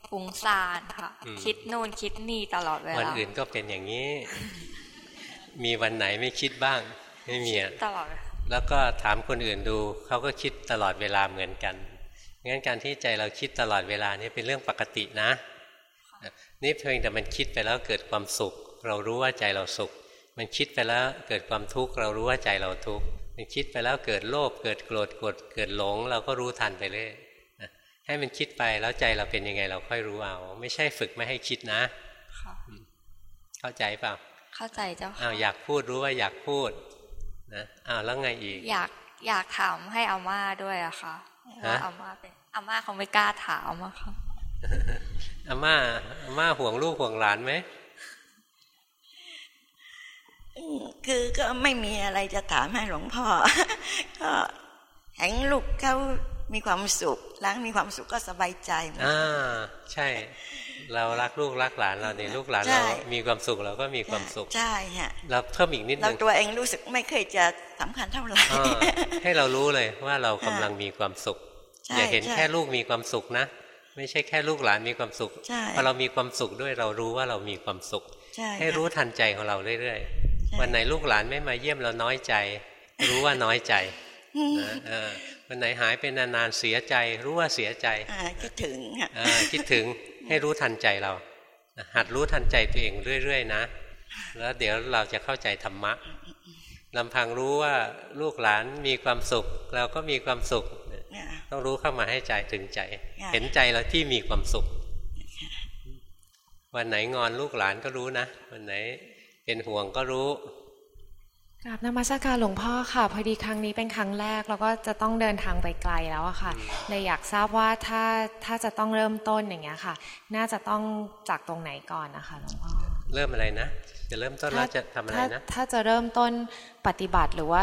ฟุ้งซ่านค่ะ คิดนู่นคิดนี่ตลอดเวลาวันอื่นก็เป็นอย่างนี้ มีวันไหนไม่คิดบ้าง ไม่มีอะตลอดแล้วก็ถามคนอื่นดูเขาก็คิดตลอดเวลาเหมือนกันงั้นการที่ใจเราคิดตลอดเวลานี่เป็นเรื่องปกตินะ นี่เพียงแต่มันคิดไปแล้วเกิดความสุข เรารู้ว่าใจเราสุข มันคิดไปแล้วเกิดความทุกข์เรารู้ว่าใจเราทุกข์มันคิดไปแล้วเกิดโลภเกิดโกรธกดเกิดหลง เราก็รู้ทันไปเลยให้มันคิดไปแล้วใจเราเป็นยังไงเราค่อยรู้เอา ไม่ใช่ฝึกไม่ให้คิดนะ เข้าใจเปล่า เข้าใจเจ้าค่ะอ้าวอยากพูดรู้ว่าอยากพูดนะอ้าวแล้วไงอีก อยากอยากถามให้อาม่าด้วยอะค่ะว่าอาม่าเป็นอาม่าเขาไม่กล้าถามอะค่ะอาม่าอาม่าห่วงลูกห่วงหลานไหมคือก็ไม่มีอะไรจะถามให้หลวงพ่อ ก็เห็นลูกเขามีความสุขล้างมีความสุขก็สบายใจอ่าใช่ เรารักลูกรักหลานเราเนี่ยลูกหลานใช่เรา มีความสุขเราก็มีความสุขใช่ฮะเราเพิ่มอีกนิดเรานึงตัวเองรู้สึกไม่เคยจะสำคัญเท่าไหร่อ่าให้เรารู้เลยว่าเรากำลังมีความสุขใช่อย่าเห็นใช่แค่ลูกมีความสุขนะไม่ใช่แค่ลูกหลานมีความสุขใช่พอเรามีความสุขด้วยเรารู้ว่าเรามีความสุขใช่ให้รู้ทันใจของเราเรื่อยใช่ๆวันไหนลูกหลานไม่มาเยี่ยมเราน้อยใจ รู้ว่าน้อยใจอืมนะเออวันไหนหายไปนานๆเสียใจ รู้ว่าเสียใจอ่าคิดถึงฮะอ่าคิดถึง ให้รู้ทันใจเรา หัดรู้ทันใจตัวเองเรื่อยๆนะ แล้วเดี๋ยวเราจะเข้าใจธรรมะลำพังรู้ว่าลูกหลานมีความสุข เราก็มีความสุข ต้องรู้เข้ามาให้ใจถึงใจค่ะเห็นใจเราที่มีความสุข วันไหนงอนลูกหลานก็รู้นะ วันไหนเป็นห่วงก็รู้ กราบนมัสการหลวงพ่อค่ะ พอดีครั้งนี้เป็นครั้งแรก แล้วก็จะต้องเดินทางไปไกลแล้วอะค่ะเลยอยากทราบว่าถ้าถ้าจะต้องเริ่มต้นอย่างเงี้ยค่ะ น่าจะต้องจากตรงไหนก่อนนะคะหลวงพ่อเริ่มอะไรนะ จะเริ่มต้นแล้วจะทำอะไรถ้านะถ้าจะเริ่มต้นปฏิบัติหรือว่า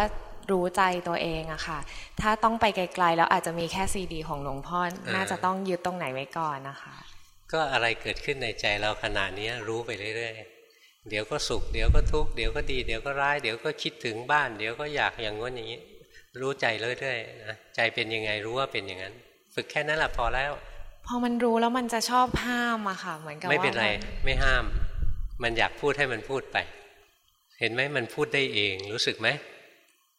รู้ใจตัวเองอะค่ะ ถ้าต้องไปไกลๆแล้วอาจจะมีแค่ซีดี ของหลวงพ่อน่าจะต้องยึดตรงไหนไว้ก่อนนะคะ ก็อะไรเกิดขึ้นในใจเราขณะนี้รู้ไปเรื่อยๆ เดี๋ยวก็สุข เดี๋ยวก็ทุกข์ เดี๋ยวก็ดี เดี๋ยวก็ร้าย เดี๋ยวก็คิดถึงบ้าน เดี๋ยวก็อยากอย่างง้นอย่างนี้ รู้ใจเรื่อยๆนะใจเป็นยังไงรู้ว่าเป็นอย่างนั้น ฝึกแค่นั้นแหละพอแล้ว พอมันรู้แล้วมันจะชอบห้ามอะค่ะ เหมือนกับไม่ว่าเป็นไร ไม่ห้าม มันอยากพูดให้มันพูดไป เห็นไหมมันพูดได้เอง รู้สึกไหม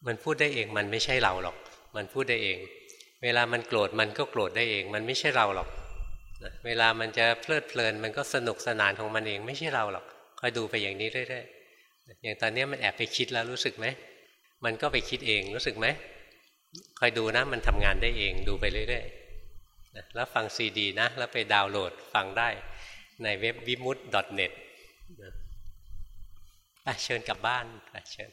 มันพูดได้เอง มันไม่ใช่เราหรอก มันพูดได้เอง เวลามันโกรธมันก็โกรธได้เอง มันไม่ใช่เราหรอกนะเวลามันจะเพลิดเพลิน มันก็สนุกสนานของมันเอง ไม่ใช่เราหรอก คอยดูไปอย่างนี้เรื่อยๆอย่างตอนนี้มันแอบไปคิดแล้วรู้สึกไหมมันก็ไปคิดเองรู้สึกไหมคอยดูนะมันทำงานได้เองดูไปเรื่อยๆแล้วฟังซีดีนะ แล้วไปดาวน์โหลดฟังได้ในเว็บวิมุตต์ .net นะไปเชิญกลับบ้านเชิญ